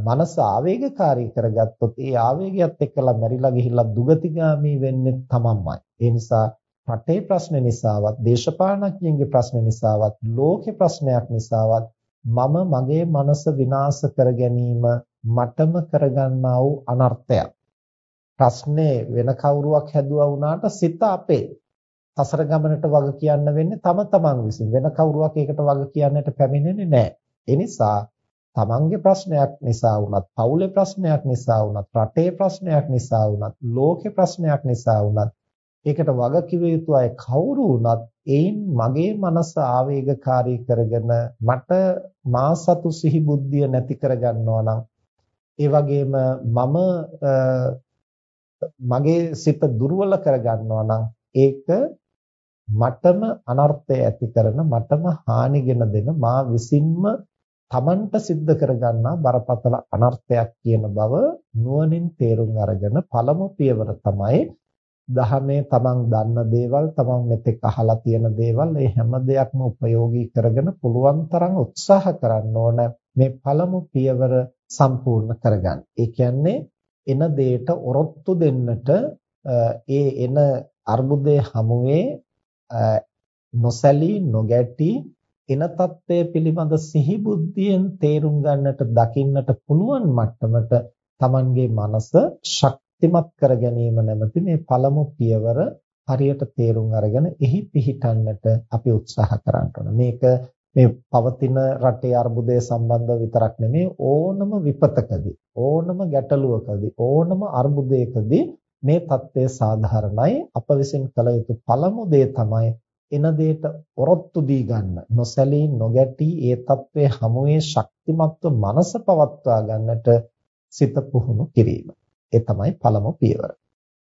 මනස ආවේගකාරී කරගත්තොත් ඒ ආවේගයත් එක්කලා මැරිලා ගිහිල්ලා දුගතිගාමී වෙන්නේ තමන්මයි. ඒ නිසා රටේ ප්‍රශ්න නිසාවත් දේශපාලනඥයන්ගේ ප්‍රශ්න නිසාවත් ලෝකේ ප්‍රශ්නයක් නිසාවත් මම මගේ මනස විනාශ කර ගැනීම මටම කරගන්නා වූ අනර්ථයක්. ප්‍රශ්නේ වෙන කවුරුවක් හැදුවා වුණාට සිත අපේ. සසර ගමනට වග කියන්න වෙන්නේ තම තමන් විසින්. වෙන කවුරුවක් ඒකට වග කියන්නට පැමිණෙන්නේ නැහැ. ඒ නිසා තමන්ගේ ප්‍රශ්නයක් නිසා වුණත්, පවුලේ ප්‍රශ්නයක් නිසා වුණත්, රටේ ප්‍රශ්නයක් නිසා වුණත්, ලෝකේ ප්‍රශ්නයක් නිසා වුණත් ඒකට වග කිව යුතු අය කවුරු වුණත් ඒන් මගේ මනස ආවේගකාරී කරගෙන මට මා සතු සිහි බුද්ධිය නැති කරගන්නවා නම් ඒ වගේම මම මගේ සිත දුර්වල කරගන්නවා නම් ඒක මටම අනර්ථය ඇති කරන මටම හානිගෙන දෙන මා විසින්ම තමන්ට සිද්ධ කරගන්නා බරපතල අනර්ථයක් කියන බව නුවණින් තේරුම් අරගෙන පළමු පියවර තමයි දහමේ තමන් දන්න දේවල් තමන් මෙතෙක් අහලා තියෙන දේවල් මේ හැම දෙයක්ම ප්‍රයෝගී කරගෙන පුළුවන් තරම් උත්සාහ කරන්න ඕන මේ පළමු පියවර සම්පූර්ණ කරගන්න. ඒ කියන්නේ එන දෙයට ඔරොත්තු දෙන්නට ඒ එන අර්බුදයේ හමුවේ නොසැලී නොගැටි එන తත්වය පිළිබඳ සිහි බුද්ධියෙන් තේරුම් ගන්නට දකින්නට පුළුවන් මට්ටමට Tamanගේ මනස ශක්තිමත් කර ගැනීම නැමැති මේ පළමු පියවර හරියට තේරුම් අරගෙන එහි පිහිටන්නට අපි උත්සාහ කරන්න ඕන. මේක මේ පවතින රටේ අර්බුදය සම්බන්ධව විතරක් නෙමෙයි ඕනම විපතකදී ඕනම ගැටලුවකදී ඕනම අර්බුදයකදී මේ தත්ත්වය සාධාරණයි. අප විසින් කළ යුතු පළමු දේ තමයි එන දේට ඔරොත්තු දී ගන්න නොසැලී නොගැටි ඒ தත්ත්වයේ හමුවේ ශක්තිමත්ව මනස පවත්වා ගන්නට සිත පුහුණු කිරීම. ඒ තමයි පළමු පියවර.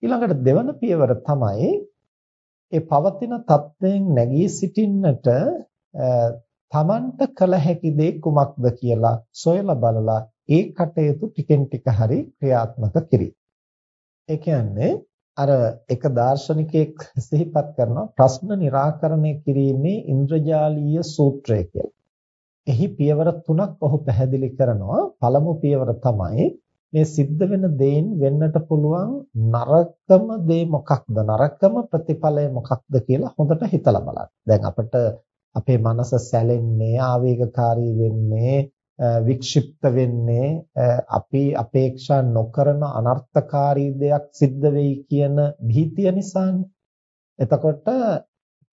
ඊළඟට දෙවන පියවර තමයි ඒ පවතින தත්ත්වයෙන් නැගී සිටින්නට තමන්ට කළ හැකි දේ කුමක්ද කියලා සොයලා බලලා ඒ කටයුතු ටිකෙන් ටික හරි ක්‍රියාත්මක කිරීම. ඒ කියන්නේ අර එක දාර්ශනිකයෙක් සිහිපත් කරනවා ප්‍රශ්න निराකරණය කිරීමේ ඉන්ද්‍රජාලීය සූත්‍රය කියලා. එහි පියවර තුනක් ඔහු පැහැදිලි කරනවා. පළමු පියවර තමයි මේ සිද්ධ වෙන දේෙන් වෙන්නට පුළුවන් නරකම දේ මොකක්ද නරකම ප්‍රතිඵලය මොකක්ද කියලා හොඳට හිතලා බලන්න. දැන් අපිට අපේ මනස සැලෙන්නේ ආවේගකාරී වෙන්නේ වික්ෂිප්ත වෙන්නේ අපි අපේක්ෂා නොකරන අනර්ථකාරී දෙයක් සිද්ධ වෙයි කියන භීතිය නිසානේ. එතකොට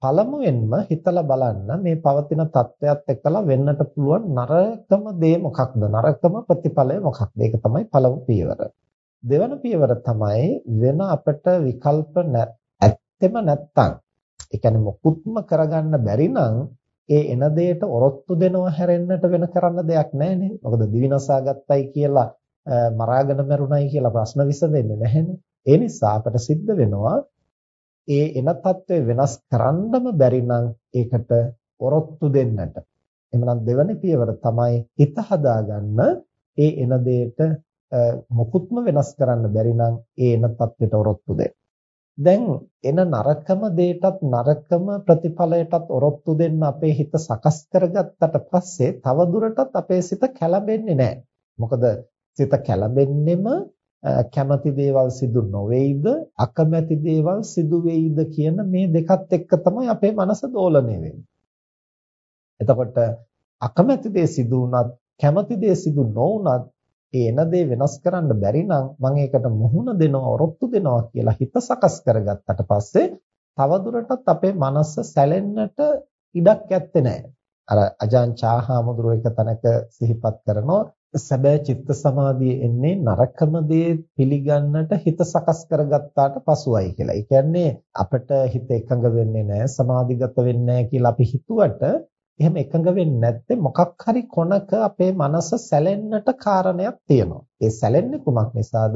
පළමුවෙන්ම හිතලා බලන්න මේ පවතින தත්වයක් එක්කලා වෙන්නට පුළුවන් නරකම දේ මොකක්ද? නරකම ප්‍රතිඵලය මොකක්ද? ඒක තමයි පළමු පියවර. දෙවන පියවර තමයි වෙන අපිට විකල්ප ඇත්තෙම නැත්තම් ඒ කියන්නේ මොකුත්ම කරගන්න බැරි නම් ඒ එන දෙයට ඔරොත්තු දෙනව හැරෙන්නට වෙන කරන්න දෙයක් නැහැනේ. මොකද දිවිනසා ගත්තයි කියලා මරාගෙන මරුණයි කියලා ප්‍රශ්න විසඳෙන්නේ නැහැනේ. ඒ නිසා අපට සිද්ධ වෙනවා ඒ එන తත්වය වෙනස් කරන්නම බැරි නම් ඒකට ඔරොත්තු දෙන්නට. එhmenan දෙවැනි පියවර තමයි හිත හදාගන්න ඒ එන දෙයට මොකුත්ම වෙනස් කරන්න බැරි නම් ඒ එන తත්වයට ඔරොත්තු දෙන්න. දැන් එන නරකම දෙයටත් නරකම ප්‍රතිඵලයටත් ඔරොත්තු දෙන්න අපේ හිත සකස් කරගත්තට පස්සේ තව දුරටත් අපේ සිත කැළඹෙන්නේ නැහැ. මොකද සිත කැළඹෙන්නෙම කැමති දේවල් සිදු නොවේයිද අකමැති දේවල් සිදු වෙයිද කියන මේ දෙකත් එක්ක තමයි අපේ මනස දෝලණය වෙන්නේ. එතකොට අකමැති දේ සිදු වුණත් කැමති දේ සිදු නොවුණත් ඒ එන දේ වෙනස් කරන්න බැරි නම් මම ඒකට මුහුණ දෙනවා ඔරොත්තු දෙනවා කියලා හිත සකස් කරගත්තට පස්සේ තවදුරටත් අපේ මනස සැලෙන්නට ඉඩක් ඇත්තේ නැහැ. අර අජාන් චාහාමුදුරුව එක තැනක සිහිපත් කරනවා සැබෑ චිත්ත සමාධිය එන්නේ නරකම දේ පිළිගන්නට හිත සකස් කරගත්තාට පසුයි කියලා. ඒ කියන්නේ අපිට හිත එකඟ වෙන්නේ නැහැ, සමාධිගත වෙන්නේ නැහැ කියලා අපි හිතුවට එහෙම එකඟ වෙන්නේ නැත්තේ මොකක් හරි කොනක අපේ මනස සැලෙන්නට කාරණයක් තියෙනවා. ඒ සැලෙන්නේ කුමක් නිසාද?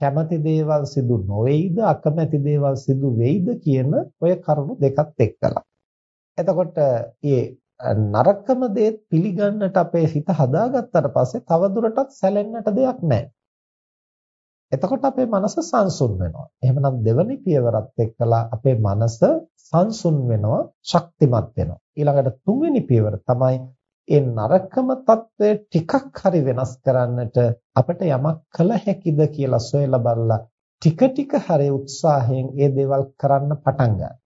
කැමති දේවල් සිදු නොවේයිද අකමැති දේවල් සිදු වෙයිද කියන ඔය කරුණු දෙකත් එක්කලා. එතකොට මේ නරකම දේ පිළිගන්නට අපේ හිත හදාගත්තට පස්සේ තවදුරටත් සැලෙන්නට දෙයක් නැහැ. එතකොට අපේ මනස සංසුන් වෙනවා. එහෙමනම් දෙවනි පියවරත් එක්කලා අපේ මනස සංසුන් වෙනවා, ශක්තිමත් වෙනවා. ඊළඟට තුන්වෙනි පියවර තමයි ඒ නරකම తත්වය ටිකක් හරි වෙනස් කරන්නට අපිට යමක් කළ හැකිද කියලා සොයලා බලලා ටික ටික හරි උත්සාහයෙන් ඒ දේවල් කරන්න පටන් ගන්න.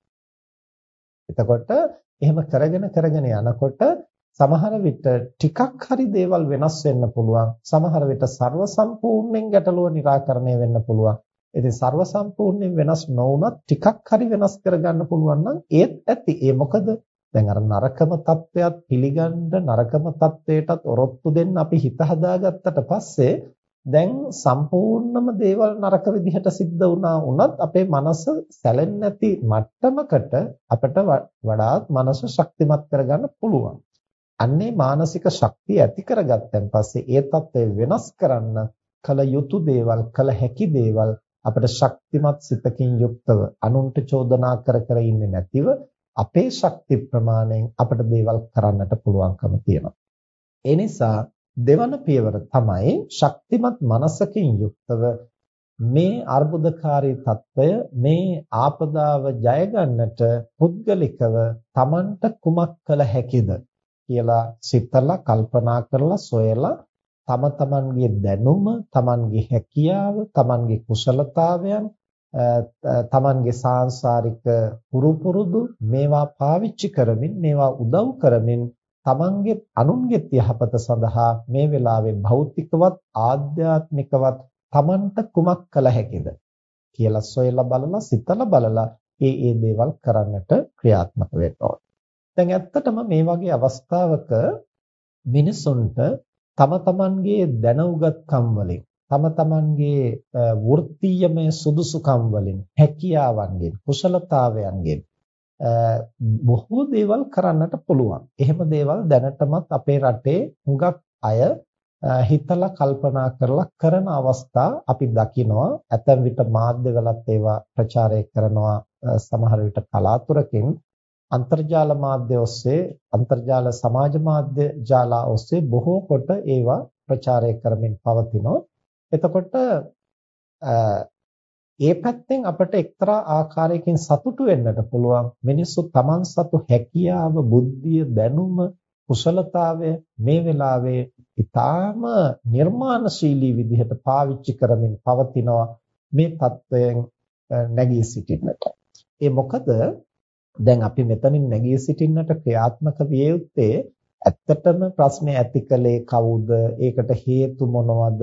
එතකොට එහෙම කරගෙන කරගෙන යනකොට සමහර විට ටිකක් හරි දේවල් වෙනස් වෙන්න පුළුවන්. සමහර විට ਸਰව සම්පූර්ණයෙන් ගැටලුව निराකරණය වෙන්න පුළුවන්. ඉතින් ਸਰව සම්පූර්ණයෙන් වෙනස් නොවුනත් ටිකක් හරි වෙනස් කරගන්න පුළුවන් නම් ඒත් ඇති. ඒ මොකද දැන් අර නරකම தත්වයක් පිළිගන්න නරකම தත්වයටත් ඔරොත්තු දෙන්න අපි හිත හදාගත්තට පස්සේ දැන් සම්පූර්ණම දේවල් නරක විදිහට සිද්ධ වුණා වුණත් අපේ මනස සැලෙන්නේ නැති මට්ටමකට අපිට වඩාත් මනස ශක්තිමත් කරගන්න පුළුවන්. අන්නේ මානසික ශක්තිය ඇති කරගත්තන් පස්සේ ඒ తත්වය වෙනස් කරන්න කල යුතු දේවල් කල හැකි දේවල් අපිට ශක්තිමත් සිතකින් යුක්තව අනුන්ට චෝදනා කර කර ඉන්නේ නැතිව අපේ ශක්ති ප්‍රමාණයෙන් අපිට දේවල් කරන්නට පුළුවන්කම තියෙනවා. ඒ නිසා දෙවන පියවර තමයි ශක්තිමත් මනසකින් යුක්තව මේ අර්බුදකාරී తত্ত্বය මේ ආපදාව ජය ගන්නට පුද්ගලිකව Tamanට කුමක් කළ හැකිද කියලා සිතලා කල්පනා කරලා සොයලා තම තමන්ගේ දැනුම, තමන්ගේ හැකියාව, තමන්ගේ කුසලතාවයන්, තමන්ගේ සාංශාරික පුරුපුරුදු මේවා පාවිච්චි කරමින් මේවා උදව් කරමින් තමන්ගේ අනුන්ගේ යහපත සඳහා මේ වෙලාවේ භෞතිකවත් ආධ්‍යාත්මිකවත් තමන්ට කුමක් කළ හැකිද කියලා සොයලා බලලා සිතලා බලලා ඒ ඒ දේවල් කරන්නට ක්‍රියාත්මක වෙන්න දැන් ඇත්තටම මේ වගේ අවස්ථාවක මිනිසුන්ට තම තමන්ගේ දැන උගත්කම් වලින් තම තමන්ගේ වෘත්තීයමය සුදුසුකම් වලින් හැකියාවන්ගෙන් කුසලතාවයන්ගෙන් බොහෝ දේවල් කරන්නට පුළුවන්. එහෙම දේවල් දැනටමත් අපේ රටේ හුඟක් අය හිතලා කල්පනා කරලා කරන අවස්ථා අපි දකිනවා. ඇතැම් විට මාධ්‍යවලත් ඒවා ප්‍රචාරය කරනවා සමහර විට කලාතුරකින් අන්තර්ජාල මාධ්‍ය ඔස්සේ අන්තර්ජාල සමාජ මාධ්‍ය ජාලා ඔස්සේ බොහෝ කොට ඒවා ප්‍රචාරය කරමින් පවතිනවා. එතකොට ඒ පැත්තෙන් අපිට එක්තරා ආකාරයකින් සතුටු වෙන්නට පුළුවන් මිනිස්සු Taman සතු හැකියාව, බුද්ධිය, දැනුම, කුසලතාවය මේ වෙලාවේ ඊටාම නිර්මාණශීලී විදිහට පාවිච්චි කරමින් පවතිනවා මේ தත්වයෙන් නැගී සිටින්නට. ඒ මොකද දැන් අපි මෙතනින් නැගී සිටින්නට ක්‍රියාත්මක විය යුත්තේ ඇත්තටම ප්‍රශ්නේ ඇති කළේ කවුද? ඒකට හේතු මොනවද?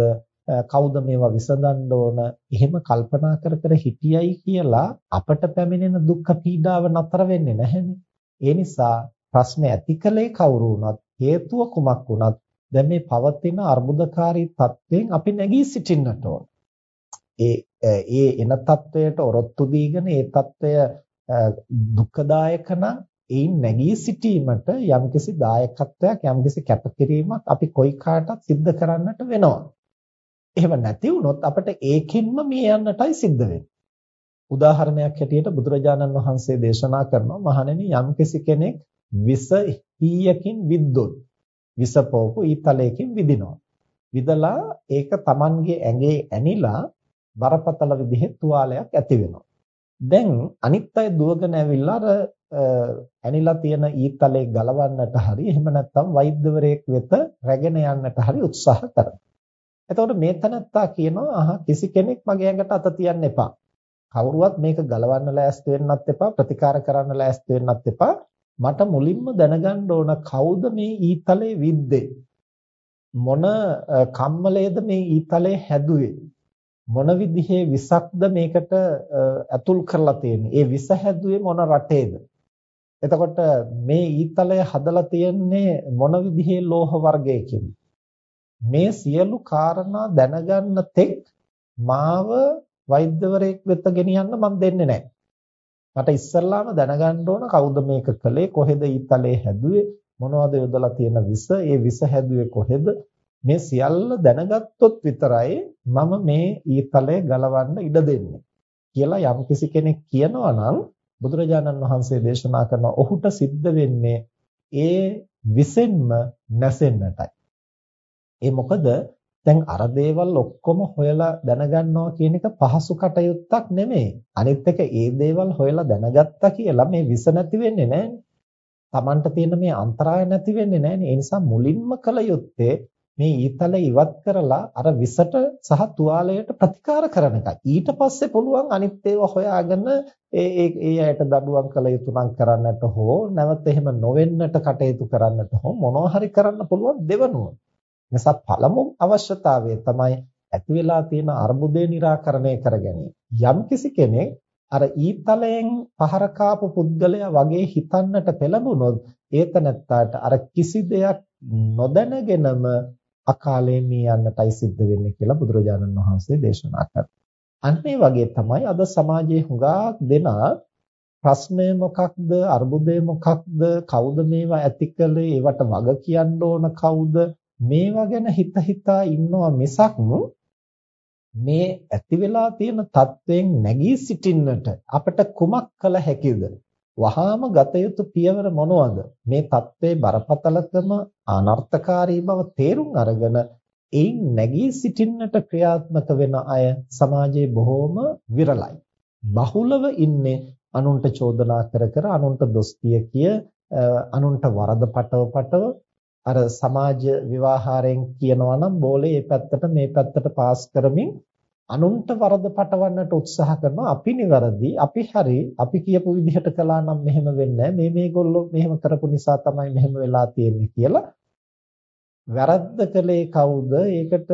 කවුද මේවා විසඳන්න ඕන? එහෙම කල්පනා කර කර හිටියයි කියලා අපට පැමිණෙන දුක් පීඩාව නතර වෙන්නේ නැහැනේ. ඒ නිසා ප්‍රශ්නේ ඇති කළේ කවුරු වුණත් හේතුව කුමක් වුණත් දැන් මේ පවතින අර්බුදකාරී තත්ත්වයෙන් අපි නැගී සිටින්නට ඕන. ඒ ඒ එන தත්වයට ඔරොත්තු දීගෙන ඒ தත්වය දුක්ඛදායක නම් ඒයින් නැගී සිටීමට යම්කිසි දායකත්වයක් යම්කිසි කැපකිරීමක් අපි කොයි කාටත් සිද්ධ කරන්නට වෙනවා. එහෙම නැති වුණොත් අපිට ඒකින්ම මේ යන්නටයි සිද්ධ වෙන්නේ. උදාහරණයක් හැටියට බුදුරජාණන් වහන්සේ දේශනා කරනවා මහණෙනි යම්කිසි කෙනෙක් විස හීයකින් විද්දොත් විස පොවපු ඊතලයකින් විදිනවා. විදලා ඒක Tamanගේ ඇඟේ ඇනිලා බරපතල විදිහේ තුවාලයක් ඇති වෙනවා. දැන් අනිත් අය දුවගෙන ඇවිල්ලා අර ඇනිලා තියෙන ඊතලේ ගලවන්නට හරි එහෙම නැත්නම් වෛද්‍යවරයෙක් වෙත රැගෙන යන්නට හරි උත්සාහ කරනවා. එතකොට මේ තනත්තා කියනවා අහ කිසි කෙනෙක් මගේ ඇඟට අත තියන්න එපා. කවුරුවත් මේක ගලවන්න ලෑස්ති වෙන්නත් එපා ප්‍රතිකාර කරන්න ලෑස්ති වෙන්නත් එපා. මට මුලින්ම දැනගන්න ඕන කවුද මේ ඊතලේ විද්දේ? මොන කම්මලයේද මේ ඊතලේ හැදුවේ? මොන විදිහේ විසක්ද මේකට ඇතුල් කරලා තියෙන්නේ? ඒ විස හැදුවේ මොන රටේද? එතකොට මේ ඊතලය හදලා තියෙන්නේ මොන විදිහේ ලෝහ වර්ගයකින්ද? මේ සියලු කාරණා දැනගන්න තෙක් මාව වෛද්‍යවරයෙක් වෙත ගෙනියන්න මම දෙන්නේ නැහැ. මට ඉස්සල්ලාම දැනගන්න ඕන කවුද මේක කළේ කොහෙද ඊතලේ හැදුවේ මොනවද යොදලා තියෙන විස ඒ විස හැදුවේ කොහෙද මේ සියල්ල දැනගත්තොත් විතරයි මම මේ ඊතලය ගලවන්න ඉඩ දෙන්නේ කියලා යම්කිසි කෙනෙක් කියනවා නම් බුදුරජාණන් වහන්සේ දේශනා කරන ඔහුට සිද්ධ වෙන්නේ ඒ විසෙන්ම නැසෙන්නටයි. ඒ මොකද දැන් අර දේවල් ඔක්කොම හොයලා දැනගන්නවා කියන එක පහසු කටයුත්තක් නෙමෙයි. අනිත් එක ඒ දේවල් හොයලා දැනගත්තා කියලා මේ විස නැති වෙන්නේ නැහැනේ. Tamanට තියෙන මේ අන්තරාය නැති වෙන්නේ නැහැනේ. ඒ නිසා මුලින්ම කළ යුත්තේ මේ ඊතල ඉවත් කරලා අර විසට සහ තුවාලයට ප්‍රතිකාර කරන එකයි. ඊට පස්සේ පුළුවන් අනිත් ඒවා හොයාගෙන ඒ ඒ ඒ අයට දඩුවම් කළ යුතු නම් කරන්නට හෝ නැවත එහෙම නොවෙන්නට කටයුතු කරන්නට හෝ මොනවා හරි කරන්න පුළුවන් දෙවනුව. නිසා පළමු අවශ්‍යතාවය තමයි ඇති වෙලා තියෙන අර්බුදේ निराකරණය කර ගැනීම. යම්කිසි කෙනෙක් අර ඊතලයෙන් පහර කාපු පුද්ගලයා වගේ හිතන්නට පෙළඹුණොත් ඒත නැත්තාට අර කිසි දෙයක් නොදැනගෙනම අකාලේ මේ යන්නටයි සිද්ධ වෙන්නේ කියලා බුදුරජාණන් වහන්සේ දේශනා කරා. අන්න ඒ වගේ තමයි අද සමාජයේ හුඟක් දෙනා ප්‍රශ්නය මොකක්ද අර්බුදය මොකක්ද කවුද මේවා ඇති කළේ ඒවට වග කියන්න ඕන කවුද මේවා ගැන හිත හිතා ඉන්නවා මිසක් මේ ඇති වෙලා තියෙන තත්වයෙන් නැගී සිටින්නට අපිට කුමක් කළ හැකිද වහාම ගත යුතු පියවර මොනවද? මේ தત્ත්වයේ බරපතලකම අනර්ථකාරී බව තේරුම් අරගෙන එයින් නැගී සිටින්නට ක්‍රියාත්මක වෙන අය සමාජයේ බොහෝම විරලයි. බහුලව ඉන්නේ අනුන්ට චෝදනා කර කර අනුන්ට දොස් කිය කිය අනුන්ට වරද පටව පටව අර සමාජ විවාහාරයෙන් කියනවා නම් බෝලේ මේ පැත්තට මේ පැත්තට පාස් කරමින් අනුන්ට වරද පටවන්නට උත්සාහ කරනවා අපි නිවැරදි අපි හරි අපි කියපු විදිහට කළා නම් මෙහෙම වෙන්නේ මේ මේගොල්ලෝ මෙහෙම කරපු නිසා තමයි මෙහෙම වෙලා තියෙන්නේ කියලා වැරද්ද කළේ කවුද? ඒකට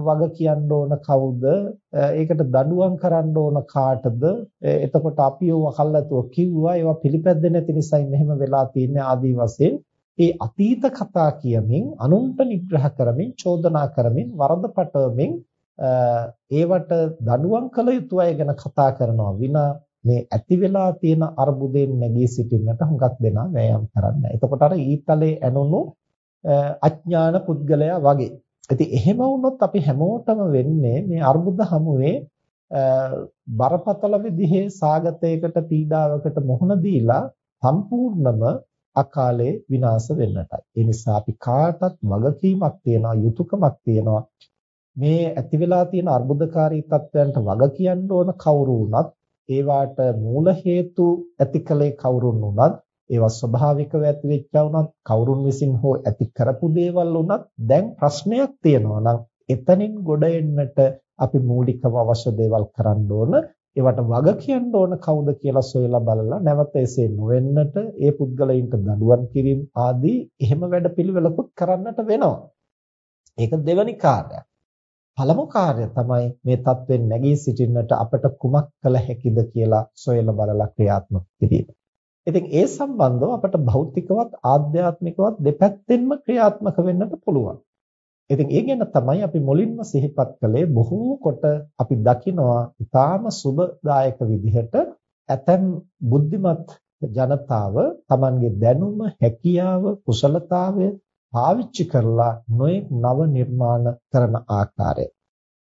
වග කියන්න ඕන කවුද? ඒකට දඬුවම් කරන්න ඕන කාටද? එතකොට අපි ඒව කල්ලාතුව කිව්වා ඒවා පිළිපැද්දේ නැති නිසායි මෙහෙම වෙලා තියෙන්නේ ආදී වශයෙන් ඒ අතීත කතා කියමින් අනුන්ට නිග්‍රහ කරමින් චෝදනා කරමින් වරද පටවමින් ඒවට දඬුවම් කළ යුතු අය ගැන කතා කරනවා විනා මේ ඇති වෙලා තියෙන අර්බුදයෙන් නැගී සිටින්නට හුඟක් දෙනා වෑයම් කරන්නේ. එතකොට අර ඊතලේ ඇනුණු අඥාන පුද්ගලයා වගේ. ඉතින් එහෙම වුණොත් අපි හැමෝටම වෙන්නේ මේ අර්බුද හමුවේ බරපතල විදිහේ සාගතයකට පීඩාවකට මුහුණ දීලා සම්පූර්ණම අකාලේ විනාශ වෙන්නටයි. ඒ නිසා අපි කාටත් වගකීමක් තියෙනවා, යුතුයකමක් තියෙනවා. මේ ඇති වෙලා තියෙන අර්බුදකාරී තත්ත්වයන්ට වග කියන්න ඕන කවුරු වුණත්, ඒවාට මූල හේතු ඇතිකලේ කවුරුන් වුණත් ඒවා ස්වභාවිකව ඇති වෙච්චා වුණත් කවුරුන් විසින් හෝ ඇති කරපු දේවල් වුණත් දැන් ප්‍රශ්නයක් තියෙනවා නම් එතනින් ගොඩ එන්නට අපි මූලිකව අවශ්‍ය දේවල් කරන්න ඕන ඒවට වග කියන්න ඕන කවුද කියලා සොයලා බලලා නැවත එසේ නොවෙන්නට ඒ පුද්ගලයින්ට දඬුවම් කිරීම ආදී එහෙම වැඩපිළිවෙලකුත් කරන්නට වෙනවා. ඒක දෙවැනි කාර්යයක්. පළමු කාර්යය තමයි මේ தත්වෙන් නැගී සිටින්නට අපට කුමක් කළ හැකිද කියලා සොයලා බලලා ක්‍රියාත්මක කිරීම. ඉතින් ඒ සම්බන්ධව අපට භෞතිකවත් ආධ්‍යාත්මිකවත් දෙපැත්තෙන්ම ක්‍රියාත්මක වෙන්නත් පුළුවන්. ඉතින් ඒ ගැන තමයි අපි මුලින්ම සිහිපත් කළේ බොහෝ කොට අපි දකිනවා ඊටාම සුබදායක විදිහට ඇතැම් බුද්ධිමත් ජනතාව Tamanගේ දැනුම, හැකියාව, කුසලතාවය පාවිච්චි කරලා නොයෙක් නව නිර්මාණ කරන ආකාරය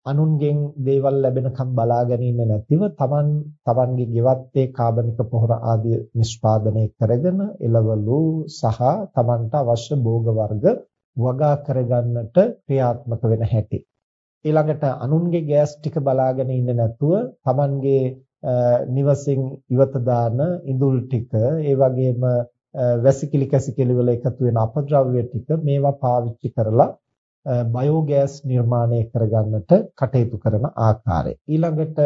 අනුන්ගෙන් දේවල් ලැබෙනකම් බලාගෙන ඉන්නේ නැතිව Taman Tamanගේ ගෙවත්තේ කාබනික පොහොර ආදී නිෂ්පාදනය කරගෙන එළවලු සහ Tamanට අවශ්‍ය භෝග වර්ග වගා කරගන්නට ක්‍රියාත්මක වෙන හැටි. ඊළඟට අනුන්ගේ ගෑස් ටික බලාගෙන ඉන්නේ නැතුව Tamanගේ නිවසින් ඉවත දාන ඉඳුල් ටික ඒ වගේම වැසිකිලි කැසිකිලි වල එකතු වෙන අපද්‍රව්‍ය ටික මේවා පාවිච්චි කරලා බයෝගෑස් නිර්මාණය කරගන්නට කටයුතු කරන ආකාරය. ඊළඟට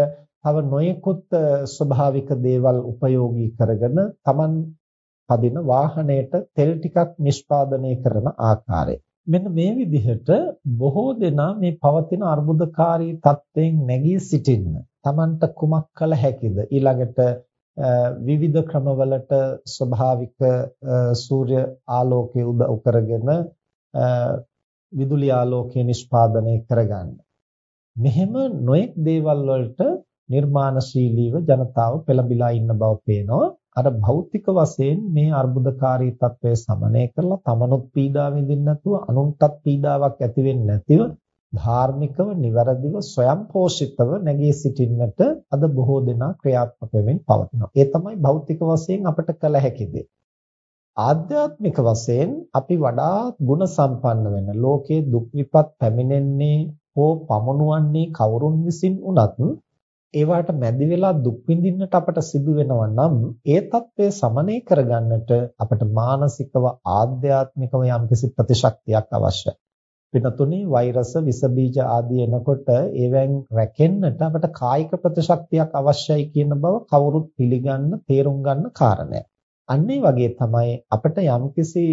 තව නොයෙකුත් ස්වභාවික දේවල් උපයෝගී කරගෙන Taman පදින වාහනයට තෙල් ටිකක් නිෂ්පාදනය කරන ආකාරය. මෙන්න මේ විදිහට බොහෝ දෙනා මේ පවතින අර්බුදකාරී තත්ත්වයෙන් නැගී සිටින්න Tamanට කුමක් කළ හැකිද ඊළඟට විවිධ ක්‍රමවලට ස්වභාවික සූර්ය ආලෝකය උදව් කරගෙන විදුලි ආලෝකය නිෂ්පාදනය කරගන්න. මෙහෙම නොඑක් දේවල් වලට නිර්මාණශීලීව ජනතාව පෙළඹිලා ඉන්න බව පේනවා. අර භෞතික වශයෙන් මේ අර්බුදකාරී තත්වය සමනය කරලා තමනුත් පීඩා විඳින්න නැතුව අනුන්ටත් පීඩාවක් ඇති වෙන්නේ නැතිව ධාර්මිකව નિවරදිව ස්වයං පෝෂිතව නැගී සිටින්නට අද බොහෝ දෙනා ක්‍රියාත්මක වෙමින් පවතිනවා. ඒ තමයි භෞතික වශයෙන් අපට කළ හැකි දේ. ආධ්‍යාත්මික වශයෙන් අපි වඩාත් ගුණ සම්පන්න වෙන ලෝකයේ දුක් විපත් පැමිණෙන්නේ හෝ පමනුවන්නේ කවුරුන් විසින් උනත් ඒවට මැදි වෙලා දුක් විඳින්නට අපට සිදු වෙනවා නම් ඒ తත්වය සමනය කරගන්නට අපට මානසිකව ආධ්‍යාත්මිකව යම්කිසි ප්‍රතිශක්තියක් අවශ්‍යයි. වෙනතුනේ වෛරස විස බීජ ආදී එනකොට ඒවෙන් රැකෙන්නට අපට කායික ප්‍රතිශක්තියක් අවශ්‍යයි කියන බව කවුරුත් පිළිගන්න තේරුම් ගන්න කාරණයක්. අන්න වගේ තමයි අපිට යම්කිසි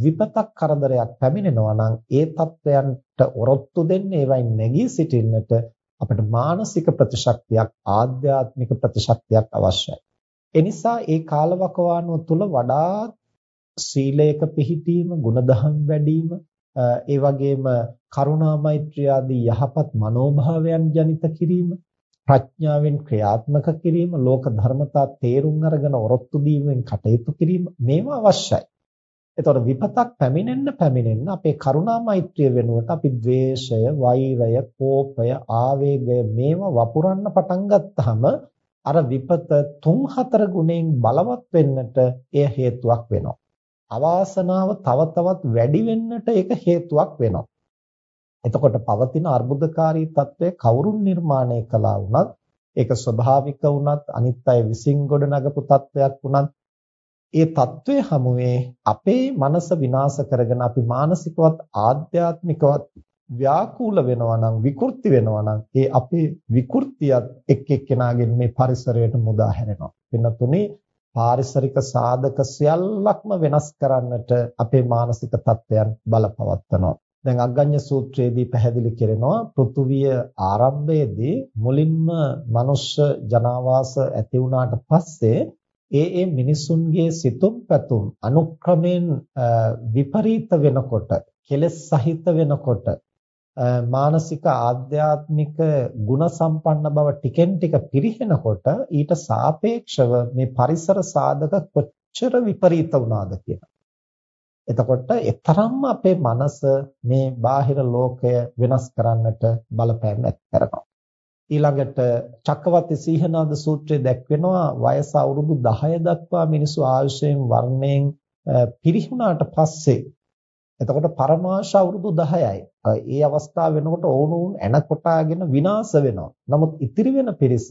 විපතක් කරදරයක් පැමිණෙනවා නම් ඒ தත්වයන්ට ඔරොත්තු දෙන්න ඒවයින් නැගී සිටින්නට අපිට මානසික ප්‍රතිශක්තියක් ආධ්‍යාත්මික ප්‍රතිශක්තියක් අවශ්‍යයි. එනිසා ඒ කාලවකවානුව තුල වඩා සීලයක පිහිටීම, ගුණධම් වැඩිම, ඒ වගේම කරුණා මෛත්‍රිය ආදී යහපත් මනෝභාවයන් ජනිත කිරීම ප්‍රඥාවෙන් ක්‍රියාත්මක කිරීම ලෝක ධර්මතා තේරුම් අරගෙන ඔරොත්තු දීමෙන් කටයුතු කිරීම මේවා අවශ්‍යයි. එතකොට විපතක් පැමිණෙන්න පැමිණෙන්න අපේ කරුණා මෛත්‍රිය වෙනුවට අපි ද්වේෂය, වෛරය, කෝපය, ආවේගය මේවා වපුරන්න පටන් ගත්තාම අර විපත 3-4 ගුණයෙන් බලවත් වෙන්නට එය හේතුවක් වෙනවා. අවාසනාව තව තවත් වැඩි වෙන්නට ඒක හේතුවක් වෙනවා. එතකොට පවතින අර්බුදකාරී తත්වය කවුරුන් නිර්මාණය කළා වුණත් ඒක ස්වභාවික වුණත් අනිත් අය විසින් ගොඩනගපු తත්වයක් වුණත් ඒ తත්වයේ හැමුවේ අපේ මනස විනාශ කරගෙන අපි මානසිකවත් ආධ්‍යාත්මිකවත් ව්‍යාකූල වෙනවා නම් විකෘති වෙනවා නම් ඒ අපේ විකෘතියත් එක් එක්කෙනාගෙන් මේ පරිසරයට මුදා හැරෙනවා. වෙන තුනේ පාරිසරික සාධක සියල්ලක්ම වෙනස් කරන්නට අපේ මානසික තත්ත්වයන් බලපවත්වනවා. දැන් අග්ගඤ්ඤ සූත්‍රයේදී පැහැදිලි කරනවා පෘථුවිය ආරම්භයේදී මුලින්ම මනුෂ්‍ය ජනාවාස ඇති වුණාට පස්සේ ඒ ඒ මිනිසුන්ගේ සිතුම් පැතුම් අනුක්‍රමයෙන් විපරීත වෙනකොට කෙලෙස් සහිත වෙනකොට මානසික ආධ්‍යාත්මික ගුණ සම්පන්න බව ටිකෙන් ටික පිරිහෙනකොට ඊට සාපේක්ෂව මේ පරිසර සාධක කොච්චර විපරීත වුණාද කියලා. එතකොට ඊතරම්ම අපේ මනස මේ බාහිර ලෝකය වෙනස් කරන්නට බලපෑම් ඇති කරනවා. ඊළඟට චක්කවර්ති සීහනාද සූත්‍රයේ දැක්වෙනවා වයස අවුරුදු 10 දක්වා මිනිසු ආයුෂයෙන් වර්ණයෙන් පිරිහුණාට පස්සේ එතකොට පරමාශ අවුරුදු 10යි. ඒ අවස්ථාව වෙනකොට ඕනෝන් එන කොටාගෙන විනාශ වෙනවා. නමුත් ඉතිරි වෙන පිරිස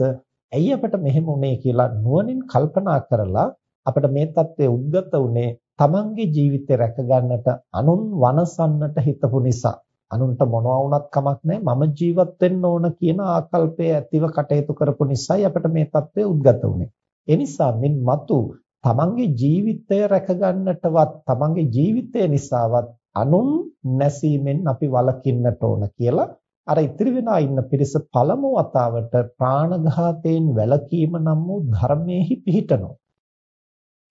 ඇයි අපිට මෙහෙම උනේ කියලා නුවණින් කල්පනා කරලා අපිට මේ தත්ත්වය උද්ගත උනේ තමන්ගේ ජීවිතය රැක ගන්නට අනුන් වනසන්නට හිතපු නිසා. අනුන්ට මොනවා වුණත් කමක් නැහැ මම ජීවත් වෙන්න ඕන කියන ආකල්පය ඇතිව කටයුතු කරපු නිසායි අපිට මේ தත්ත්වය උද්ගත උනේ. ඒ නිසා මින් මතු තමන්ගේ ජීවිතය රැකගන්නටවත් තමන්ගේ ජීවිතය නිසාවත් අනුන් නැසීමෙන් අපි වළකින්නට ඕන කියලා අර ඉතිරි වෙනා ඉන්න පිරිස පළමු වතාවට ප්‍රාණඝාතයෙන් වැළකීම නම් වූ ධර්මයේහි පිහිටනවා.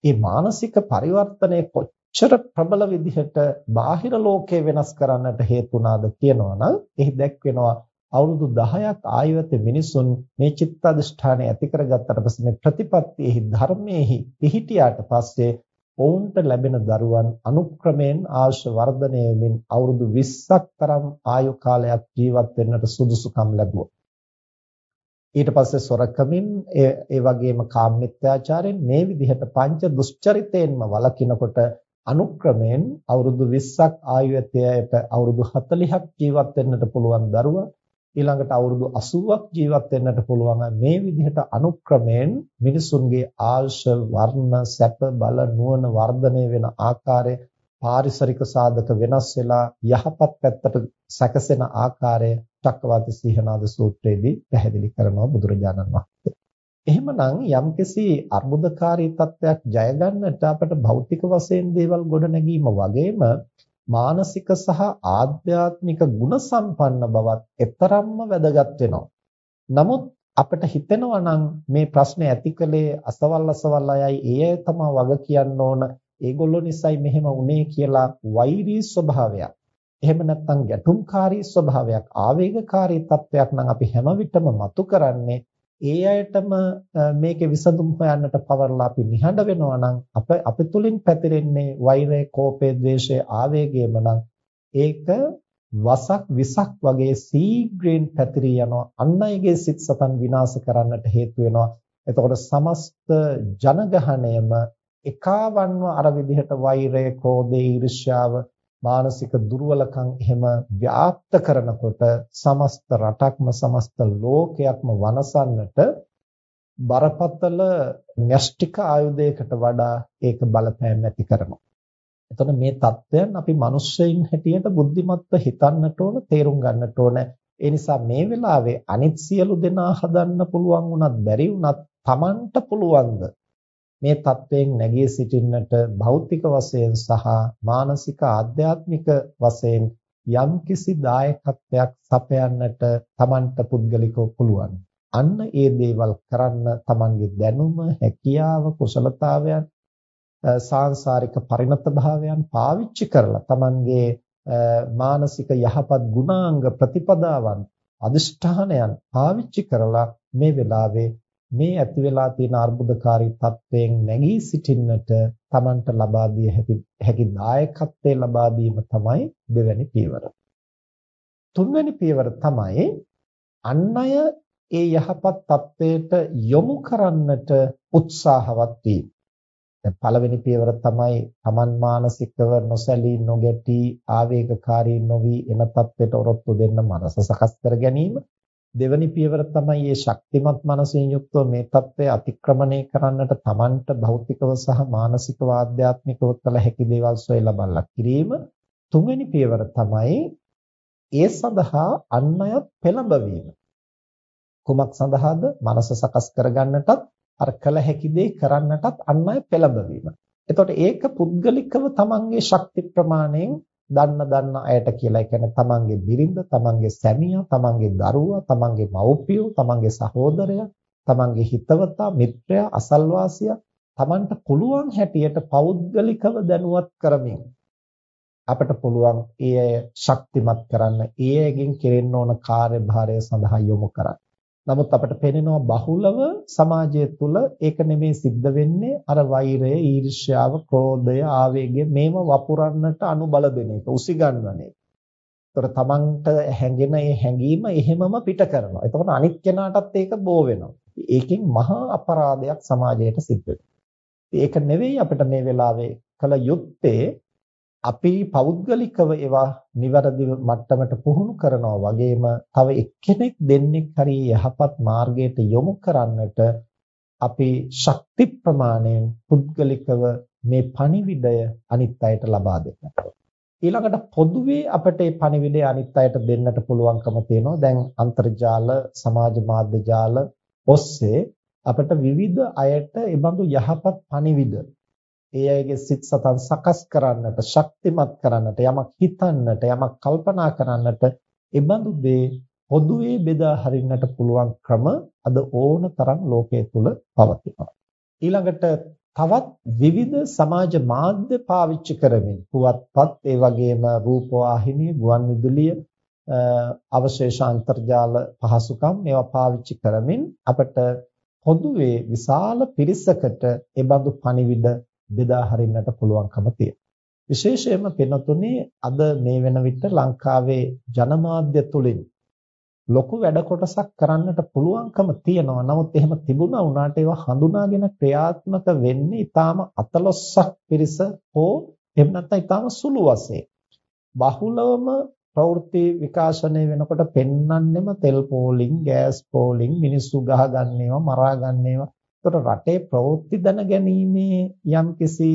මේ මානසික පරිවර්තනය කොච්චර ප්‍රබල විදිහට බාහිර ලෝකය වෙනස් කරන්නට හේතුණාද කියනවනම් එහි දැක්වෙනවා අවුරුදු 10ක් ආයුවත මිනිසුන් මේ චිත්තඅදිෂ්ඨානය ඇති කරගත්තට පස්සේ මේ ප්‍රතිපත්තියෙහි ධර්මයේහි පිහිටියාට පස්සේ ඔවුන්ට ලැබෙන දරුවන් අනුක්‍රමයෙන් ආශ වර්ධනය වෙමින් අවුරුදු 20ක් තරම් ආයු කාලයක් ජීවත් වෙන්නට සුදුසුකම් ලැබුවා. ඊට පස්සේ සොරකමින් ඒ වගේම කාමමිත්‍යාචාරයෙන් මේ විදිහට පංච දුෂ්චරිතයෙන්ම වළකිනකොට අනුක්‍රමයෙන් අවුරුදු 20ක් ආයු ඇතයට අවුරුදු 40ක් ජීවත් වෙන්නට පුළුවන් දරුවා ඊළඟට අවුරුදු 80ක් ජීවත් වෙන්නට පුළුවන් මේ විදිහට අනුක්‍රමයෙන් මිනිසුන්ගේ ආයුෂ වර්ණ සැප බල නුවණ වර්ධනය වෙන ආකාරය පාරිසරික සාධක වෙනස් වෙලා යහපත් පැත්තට සැකසෙන ආකාරය චක්කවාති සීහනාද සූත්‍රයේදී පැහැදිලි කරනවා බුදුරජාණන් වහන්සේ. එහෙමනම් යම්කිසි අර්බුදකාරී තත්ත්වයක් ජය ගන්නට අපට භෞතික වශයෙන් දේවල් ගොඩනැගීම වගේම මානසික සහ ආධ්‍යාත්මික ගුණ සම්පන්න බවත් එතරම්ම වැදගත් වෙනවා. නමුත් අපිට හිතෙනවා නම් මේ ප්‍රශ්නේ ඇතිකලේ අසවල් අසවල් අයයි ඒ අය තමයි වග කියන්න ඕන ඒගොල්ලෝ නිසායි මෙහෙම වුනේ කියලා වෛරී ස්වභාවයක්. එහෙම නැත්නම් ගැටුම්කාරී ස්වභාවයක් ආවේගකාරී තත්වයක් නම් අපි හැම විටම මතු කරන්නේ ඒ අයටම මේකේ විසඳුම් හොයන්නට පවරලා අපි නිහඬ වෙනවා නම් අප අපි තුලින් පැතිරෙන්නේ වෛරය, කෝපය, ද්වේෂය, ආවේගයම නම් ඒක වසක් විසක් වගේ සීග්‍රේන් පැතිරී යනවා. අන් අයගේ සිත් සතන් විනාශ කරන්නට හේතු වෙනවා. එතකොට සමස්ත ජනගහණයම එකවන්ව අර විදිහට වෛරය, ක්‍රෝධය, ඊර්ෂ්‍යාව මානසික දුර්වලකම් එහෙම ව්‍යාප්ත කරනකොට සමස්ත රටක්ම සමස්ත ලෝකයක්ම වනසන්නට බරපතල න්‍යෂ්ටික ආයුධයකට වඩා ඒක බලපෑම් ඇති කරනවා. එතකොට මේ தත්වයන් අපි මිනිස්සෙයින් හැටියට බුද්ධිමත්ව හිතන්නට ඕන, තේරුම් ගන්නට ඕන. ඒ නිසා මේ වෙලාවේ අනිත් සියලු දෙනා හදන්න පුළුවන් වුණත් බැරි වුණත් Tamanට පුළුවන්ද මේ தත්වයෙන් නැගී සිටින්නට භෞතික වශයෙන් සහ මානසික ආධ්‍යාත්මික වශයෙන් යම්කිසි දායකත්වයක් සපයන්නට Tamanට පුද්ගලිකව පුළුවන්. අන්න ඒ දේවල් කරන්න Tamanගේ දැනුම, හැකියාව, කුසලතාවයන්, සාංශාරික පරිණත භාවයන් පාවිච්චි කරලා Tamanගේ මානසික යහපත් ගුණාංග ප්‍රතිපදාවන් අදිෂ්ඨානයන් පාවිච්චි කරලා මේ වෙලාවේ මේ ඇති වෙලා තියෙන අර්බුදකාරී තත්වයෙන් නැගී සිටින්නට Tamanට ලබා දිය හැකි හැකි දායකත්වයේ ලබා දීම තමයි දෙවැනි පියවර. තුන්වැනි පියවර තමයි අන් අය ඒ යහපත් තත්වයට යොමු කරන්නට උත්සාහවත් වීම. දැන් පළවෙනි පියවර තමයි Taman මානසිකව නොසැලී නොගැටි ආවේගකාරී නොවි එන තත්වයට ඔරොත්තු දෙන්න මනස සකස් කර ගැනීම. දෙවැනි පියවර තමයි මේ ශක්තිමත් මනසෙන් යුක්තව මේ தත්ත්වය අතික්‍රමණය කරන්නට Tamanට භෞතිකව සහ මානසිකව ආධ්‍යාත්මිකව කළ හැකි දේවල් සොයලා බලලා කිරීම තුන්වෙනි පියවර තමයි ඒ සඳහා අන් අයත් පෙළඹවීම කුමක් සඳහාද මනස සකස් කරගන්නටත් අර කළ හැකි දේ කරන්නටත් අන් අය පෙළඹවීම. එතකොට ඒක පුද්ගලිකව තමන්ගේ ශක්ති ප්‍රමාණයෙන් දන්න දන්න අයට කියලා. ඒ කියන්නේ තමන්ගේ බිරිඳ, තමන්ගේ සැමියා, තමන්ගේ දරුවා, තමන්ගේ මව්පියෝ, තමන්ගේ සහෝදරයා, තමන්ගේ හිතවතා, මිත්‍රයා, අසල්වාසියා තමන්ට පුළුවන් හැටියට පෞද්ගලිකව දැනුවත් කරමින් අපට පුළුවන් ඒ අය ශක්තිමත් කරන්න, ඒ අයගෙන් කෙරෙන්න ඕන කාර්යභාරය සඳහා යොමු කරන්න. නමුත් අපට පේනවා බහුලව සමාජය තුළ ඒක නෙමේ සිද්ධ වෙන්නේ අර වෛරය, ඊර්ෂ්‍යාව, ක්‍රෝධය, ආවේගය මේව වපුරන්නට අනුබල දෙන එක, උසිගන්වන එක. ඒතර තමන්ට හැඟෙන ඒ හැඟීම එහෙමම පිට කරනවා. එතකොට අනිත් කෙනාටත් ඒක බෝ වෙනවා. ඒකෙන් මහා අපරාධයක් සමාජයට සිද්ධ වෙනවා. ඒක නෙවෙයි අපිට මේ වෙලාවේ කළ යුත්තේ අපි පෞද්ගලිකව ඒවා નિවරදි මට්ටමට පුහුණු කරනවා වගේම තව එක්කෙනෙක් දෙන්නෙක් හරි යහපත් මාර්ගයට යොමු කරන්නට අපි ශක්ති ප්‍රමාණයෙන් පුද්ගලිකව මේ පණිවිඩය අනිත් අයට ලබා දෙන්නට ඊළඟට පොදුවේ අපිට මේ පණිවිඩය අනිත් අයට දෙන්නට පුළුවන්කම තියෙනවා. දැන් අන්තර්ජාල සමාජ මාධ්‍ය ජාල ඔස්සේ අපිට විවිධ අයට ඒ බඳු යහපත් පණිවිඩ ඒ අයගේ සිත් සතන් සකස් කරන්නට ශක්තිමත් කරන්නට යමක් හිතන්නට යමක් කල්පනා කරන්නට ඒ බඳු දේ පොදුවේ බෙදා හරින්නට පුළුවන් ක්‍රම අද ඕන තරම් ලෝකයේ තුල පවතිනවා. ඊළඟට තවත් විවිධ සමාජ මාධ්‍ය පාවිච්චි කරමින් පුවත්පත් ඒ වගේම රූපවාහිනී ගුවන් විදුලිය අවශේෂ අන්තර්ජාල පහසුකම් මේවා පාවිච්චි කරමින් අපට පොදුවේ විශාල පිරිසකට ඒ බඳු පණිවිඩ බෙදා හරින්නට පුළුවන්කම තියෙනවා. විශේෂයෙන්ම පෙනතුනේ අද මේ වෙන විට ලංකාවේ ජනමාධ්‍ය තුලින් ලොකු වැඩ කොටසක් කරන්නට පුළුවන්කම තියෙනවා. නමුත් එහෙම තිබුණා වුණාට ඒවා හඳුනාගෙන ක්‍රියාත්මක වෙන්නේ ඊටාම අතලොස්සක් පිරිස හෝ එහෙම නැත්නම් ඊටාම සුළු වශයෙන්. බහුලවම ප්‍රවෘත්ති විකාශනය වෙනකොට පෙන්වන්නෙම තෙල් පෝලිං, ගෑස් පෝලිං, මිනිස්සු ගහගන්නේවා, මරාගන්නේවා. ඒකට රටේ ප්‍රවෘත්ති දැනගැනීමේ යම්කිසි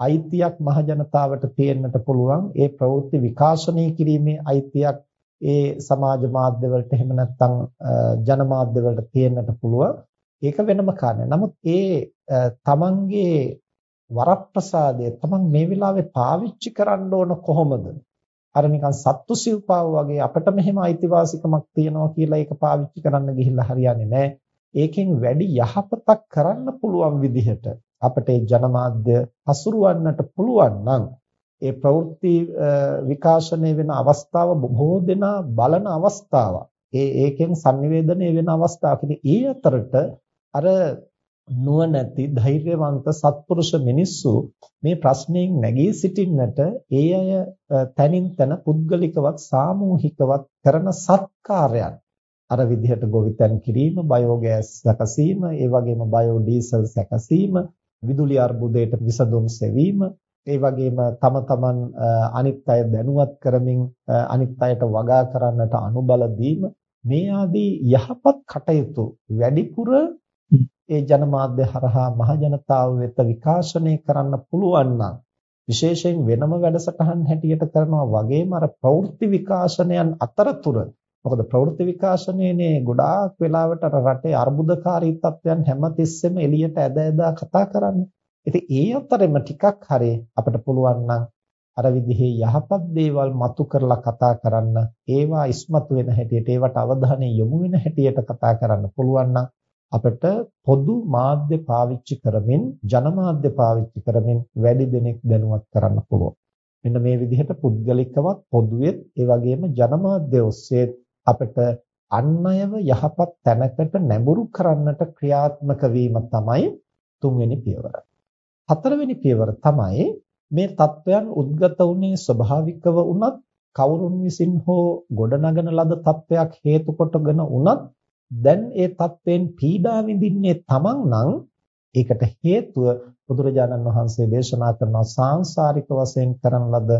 අයිතියක් මහජනතාවට තියෙන්නට පුළුවන්. ඒ ප්‍රවෘත්ති විකාශනය කිරීමේ අයිතියක් ඒ සමාජ මාධ්‍ය වලට එහෙම නැත්නම් ජනමාධ්‍ය වලට තියෙන්නට පුළුවන්. ඒක වෙනම කාරණයක්. නමුත් ඒ තමන්ගේ වරප්‍රසාදය තමන් මේ වෙලාවේ පාවිච්චි කරන්න ඕන කොහොමද? අර නිකන් සත්තු සිව්පාව වගේ අපිට මෙහෙම අයිතිවාසිකමක් තියනවා කියලා ඒක පාවිච්චි කරන්න ගිහිල්ලා හරියන්නේ නැහැ. ඒකෙන් වැඩි යහපතක් කරන්න පුළුවන් විදිහට අපට ඒ ජනමාධ්‍ය හසුරවන්නට පුළුවන් නම් ඒ ප්‍රවෘත්ති විකාශනය වෙන අවස්ථාව බොහෝ දෙනා බලන අවස්ථාවක්. ඒ ඒකෙන් sannivedanaya වෙන අවස්ථාවක්. ඒ අතරට අර නුවණැති ධෛර්යවන්ත සත්පුරුෂ මිනිස්සු මේ ප්‍රශ්නෙන් නැගී සිටින්නට ඒ අය තනින් තන පුද්ගලිකවත් සාමූහිකවත් කරන සත්කාරයන් අර විදිහට ගොවිතැන් කිරීම බයෝගෑස් සැකසීම ඒ වගේම බයෝ ඩීසල් සැකසීම විදුලි අර්බුදයට විසඳුම් සෙවීම ඒ වගේම තම තමන් අනිත් අය දැනුවත් කරමින් අනිත් අයට වගා කරන්නට අනුබල දීම මේ ආදී යහපත් කටයුතු වැඩිපුර ඒ ජනමාධ්‍ය හරහා මහජනතාව වෙත විකාශනය කරන්න පුළුවන් නම් විශේෂයෙන් වෙනම වැඩසටහන් හැටියට කරනවා වගේම අර ප්‍රවෘත්ති විකාශනයන් අතරතුර මොකද ප්‍රවෘත්ති විකාශනයේනේ ගොඩාක් වෙලාවට අර රටේ අර්බුදකාරී තත්ත්වයන් හැමතිස්සෙම එළියට ඇද ඇදා කතා කරන්නේ. ඉතින් ඒ අතරෙම ටිකක් හරි අපිට පුළුවන් නම් අර විදිහේ යහපත් දේවල් මතු කරලා කතා කරන්න ඒවා ඉස්මතු වෙන හැටියට ඒවට අවධානය යොමු වෙන හැටියට කතා කරන්න පුළුවන් නම් අපිට පොදු මාධ්‍ය පාවිච්චි කරමින් ජනමාධ්‍ය පාවිච්චි කරමින් වැඩි දෙනෙක් දැනුවත් කරන්න පුළුවන්. මෙන්න මේ විදිහට පුද්ගලිකවත් පොදුවෙත් ඒ වගේම ජනමාධ්‍ය ඔස්සේ අපිට අන්මයව යහපත් තැනකට නැඹුරු කරන්නට ක්‍රියාත්මක වීම තමයි තුන්වෙනි පියවර. හතරවෙනි පියවර තමයි මේ தත්වයන් උද්ගත වුනේ ස්වභාවිකව වුණත් කවුරුන් විසින් හෝ ගොඩනගන ලද தත්වයක් හේතු කොටගෙන වුණත් දැන් ඒ தත්වෙන් පීඩා විඳින්නේ තමන් නම් ඒකට හේතුව බුදුරජාණන් වහන්සේ දේශනා කරන සාංශාරික වශයෙන් කරන ලද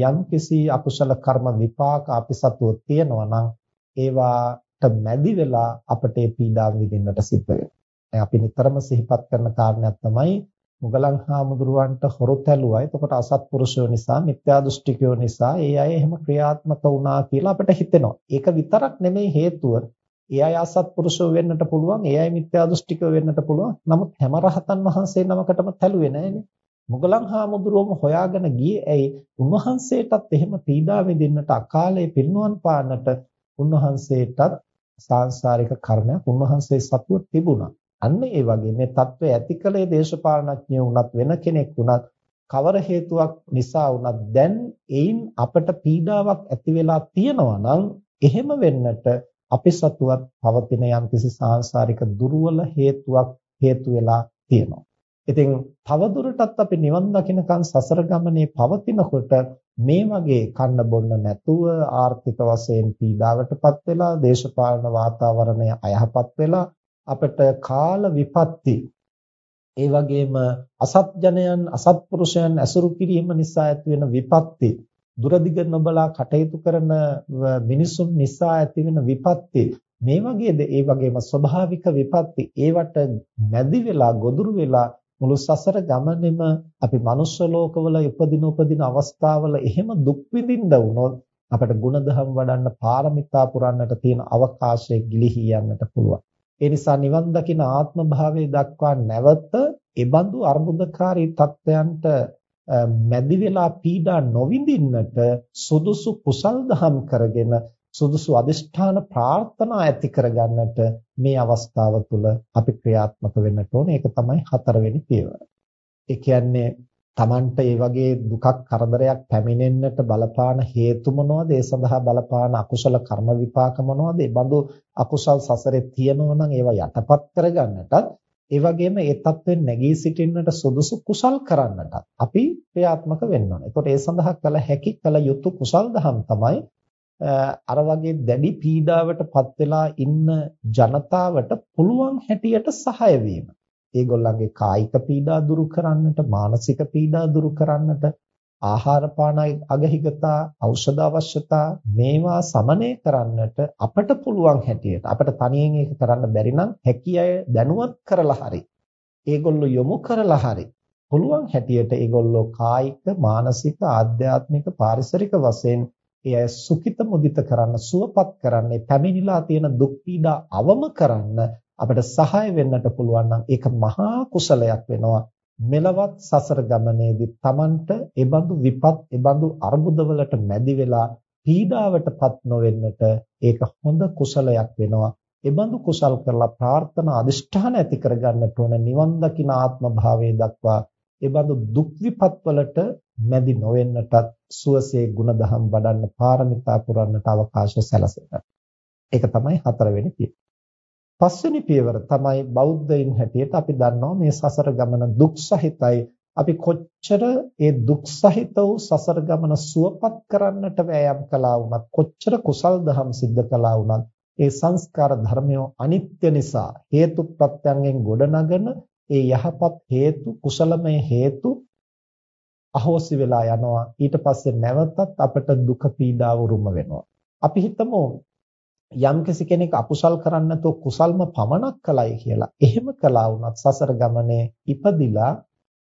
යම්කිසි අකුසල කර්ම විපාක අපි සතුව තියෙනවා නම් ඒවාට මැදි වෙලා අපට ඒ පීඩාව විඳින්නට සිද්ධ වෙනවා. අපි නිතරම සිහිපත් කරන කාරණයක් තමයි මුගලන් හාමුදුරුවන්ට හොරු තැළුවා. එතකොට අසත්පුරුෂයෝ නිසා, මිත්‍යා දෘෂ්ටිකයෝ නිසා ඒ අය එහෙම ක්‍රියාත්මක වුණා කියලා අපිට හිතෙනවා. ඒක විතරක් නෙමෙයි හේතුව. ඒ අය අසත්පුරුෂව වෙන්නට පුළුවන්, ඒ අය මිත්‍යා දෘෂ්ටිකව වෙන්නට පුළුවන්. නමුත් හැම රහතන් වහන්සේ නමකටම තැළුවේ නැහැනේ. මුගලන් හාමුදුරුවෝම හොයාගෙන ගියේ ඇයි? උන්වහන්සේටත් එහෙම පීඩා විඳින්නට අකාලේ පිරිනුවන් පාන්නට උන්වහන්සේටත් සාංශාරික කර්මයක් උන්වහන්සේ සතුව තිබුණා. අන්න ඒ වගේ මේ தત્ත්වය ඇතිකලේ දේශපාලනඥය වුණත් වෙන කෙනෙක් වුණත් කවර හේතුවක් නිසා වුණත් දැන් එයින් අපට පීඩාවක් ඇති වෙලා තියෙනවා නම් එහෙම වෙන්නට අපි සතුවත් පවතින යම්කිසි සාංශාරික දුර්වල හේතුවක් හේතු වෙලා තියෙනවා. ඉතින් තවදුරටත් අපි නිවන් දකින්නකන් සසර ගමනේ පවතිනකොට මේ වගේ කන්න බොන්න නැතුව ආර්ථික වශයෙන් පීඩාවටපත් වෙලා දේශපාලන වාතාවරණය අයහපත් වෙලා අපිට කාල විපත්ති ඒ වගේම අසත්ජනයන් අසත්පුරුෂයන් ඇසුරු කිරීම නිසා ඇතිවෙන විපත්ති දුරදිග නොබලා කටයුතු කරන මිනිසුන් නිසා ඇතිවෙන විපත්ති මේ වගේද ඒ වගේම ස්වභාවික විපත්ති ඒවට මැදි වෙලා ගොදුරු වෙලා මුළු සසර ගමනේම අපි මනුෂ්‍ය ලෝකවල උපදින උපදින අවස්ථාවල එහෙම දුක් විඳින්න වුණොත් අපට ಗುಣධම් වඩන්න පාරමිතා පුරන්නට තියෙන අවකාශය ගිලිහී යන්නට පුළුවන්. ඒ නිසා නිවන් දකින ආත්ම භාවයේ දක්වා නැවත ඒබඳු අර්බුදකාරී තත්වයන්ට මැදි වෙලා පීඩා නොවිඳින්නට සුදුසු කුසල් දහම් කරගෙන සුදුසු අදිෂ්ඨාන ප්‍රාර්ථනා ඇති කරගන්නට මේ අවස්ථාව තුළ අපි ක්‍රියාත්මක වෙන්නට ඕනේ. ඒක තමයි හතරවෙනි පියවර. ඒ කියන්නේ Tamanට මේ වගේ දුකක් කරදරයක් පැමිණෙන්නට බලපාන හේතු මොනවද? ඒ සඳහා බලපාන අකුසල කර්ම විපාක මොනවද? ඒ බඳු අකුසල් සසරේ තියෙනවා නම් ඒවා යටපත් කරගන්නටත් ඒ වගේම ඒ தත්වෙන් නැගී සිටින්නට සුදුසු කුසල් කරන්නටත් අපි ක්‍රියාත්මක වෙන්න ඕනේ. ඒකට ඒ සඳහා කළ හැකි කළ යුතු කුසල් දහම් තමයි අර වගේ දැඩි පීඩාවටපත් වෙලා ඉන්න ජනතාවට පුළුවන් හැටියට සහාය වීම. ඒගොල්ලන්ගේ කායික පීඩා දුරු කරන්නට, මානසික පීඩා දුරු කරන්නට, ආහාර පාන අගහිගතා, ඖෂධ අවශ්‍යතා මේවා සමනය කරන්නට අපට පුළුවන් හැටියට අපට තනියෙන් ඒක කරන්න බැරි නම් හැකියය දැනුවත් කරලා හරි ඒගොල්ලෝ යොමු කරලා හරි පුළුවන් හැටියට ඒගොල්ලෝ කායික, මානසික, ආධ්‍යාත්මික, පාරිසරික වශයෙන් එය සුඛිත මුදිත කරන්න, සුවපත් කරන්න, පැමිණිලා තියෙන දුක් පීඩා අවම කරන්න අපිට සහාය වෙන්නට පුළුවන් නම් ඒක මහා කුසලයක් වෙනවා. මෙලවත් සසර ගමනේදී Tamanට ඒබඳු විපත් ඒබඳු අර්බුදවලට මැදි වෙලා පීඩාවටපත් නොවෙන්නට ඒක හොඳ කුසලයක් වෙනවා. ඒබඳු කුසල් කරලා ප්‍රාර්ථනා අදිෂ්ඨාන ඇති කරගන්නට ඕන නිවන් දකින ආත්ම භාවයේ දක්වා ඒබඳු දුක් විපත් වලට මැදි නොවෙන්නටත් සුවසේ ගුණධම් වඩන්න පාරමිතා පුරන්නට අවකාශ සැලසෙන්න. ඒක තමයි හතරවෙනි පියවර. පස්වෙනි පියවර තමයි බෞද්ධයින් හැටියට අපි දන්නවා මේ සසර ගමන දුක් සහිතයි අපි කොච්චර ඒ දුක් සහිත වූ සසර ගමන සුවපත් කරන්නට වෑයම් කළා වුණත් කොච්චර කුසල් දහම් සිද්ධ කළා වුණත් ඒ සංස්කාර ධර්මය අනිත්‍ය නිසා හේතු ප්‍රත්‍යයෙන් ගොඩනගන ඒ යහපත් හේතු කුසලමය හේතු අහෝසි වෙලා යනවා ඊට පස්සේ නැවතත් අපට දුක පීඩාව උරුම වෙනවා අපි හිතමු යම්කිසි කෙනෙක් අකුසල් කරන්න නැතුව කුසල්ම පමණක් කළයි කියලා. එහෙම කළා වුණත් සසර ගමනේ ඉපදිලා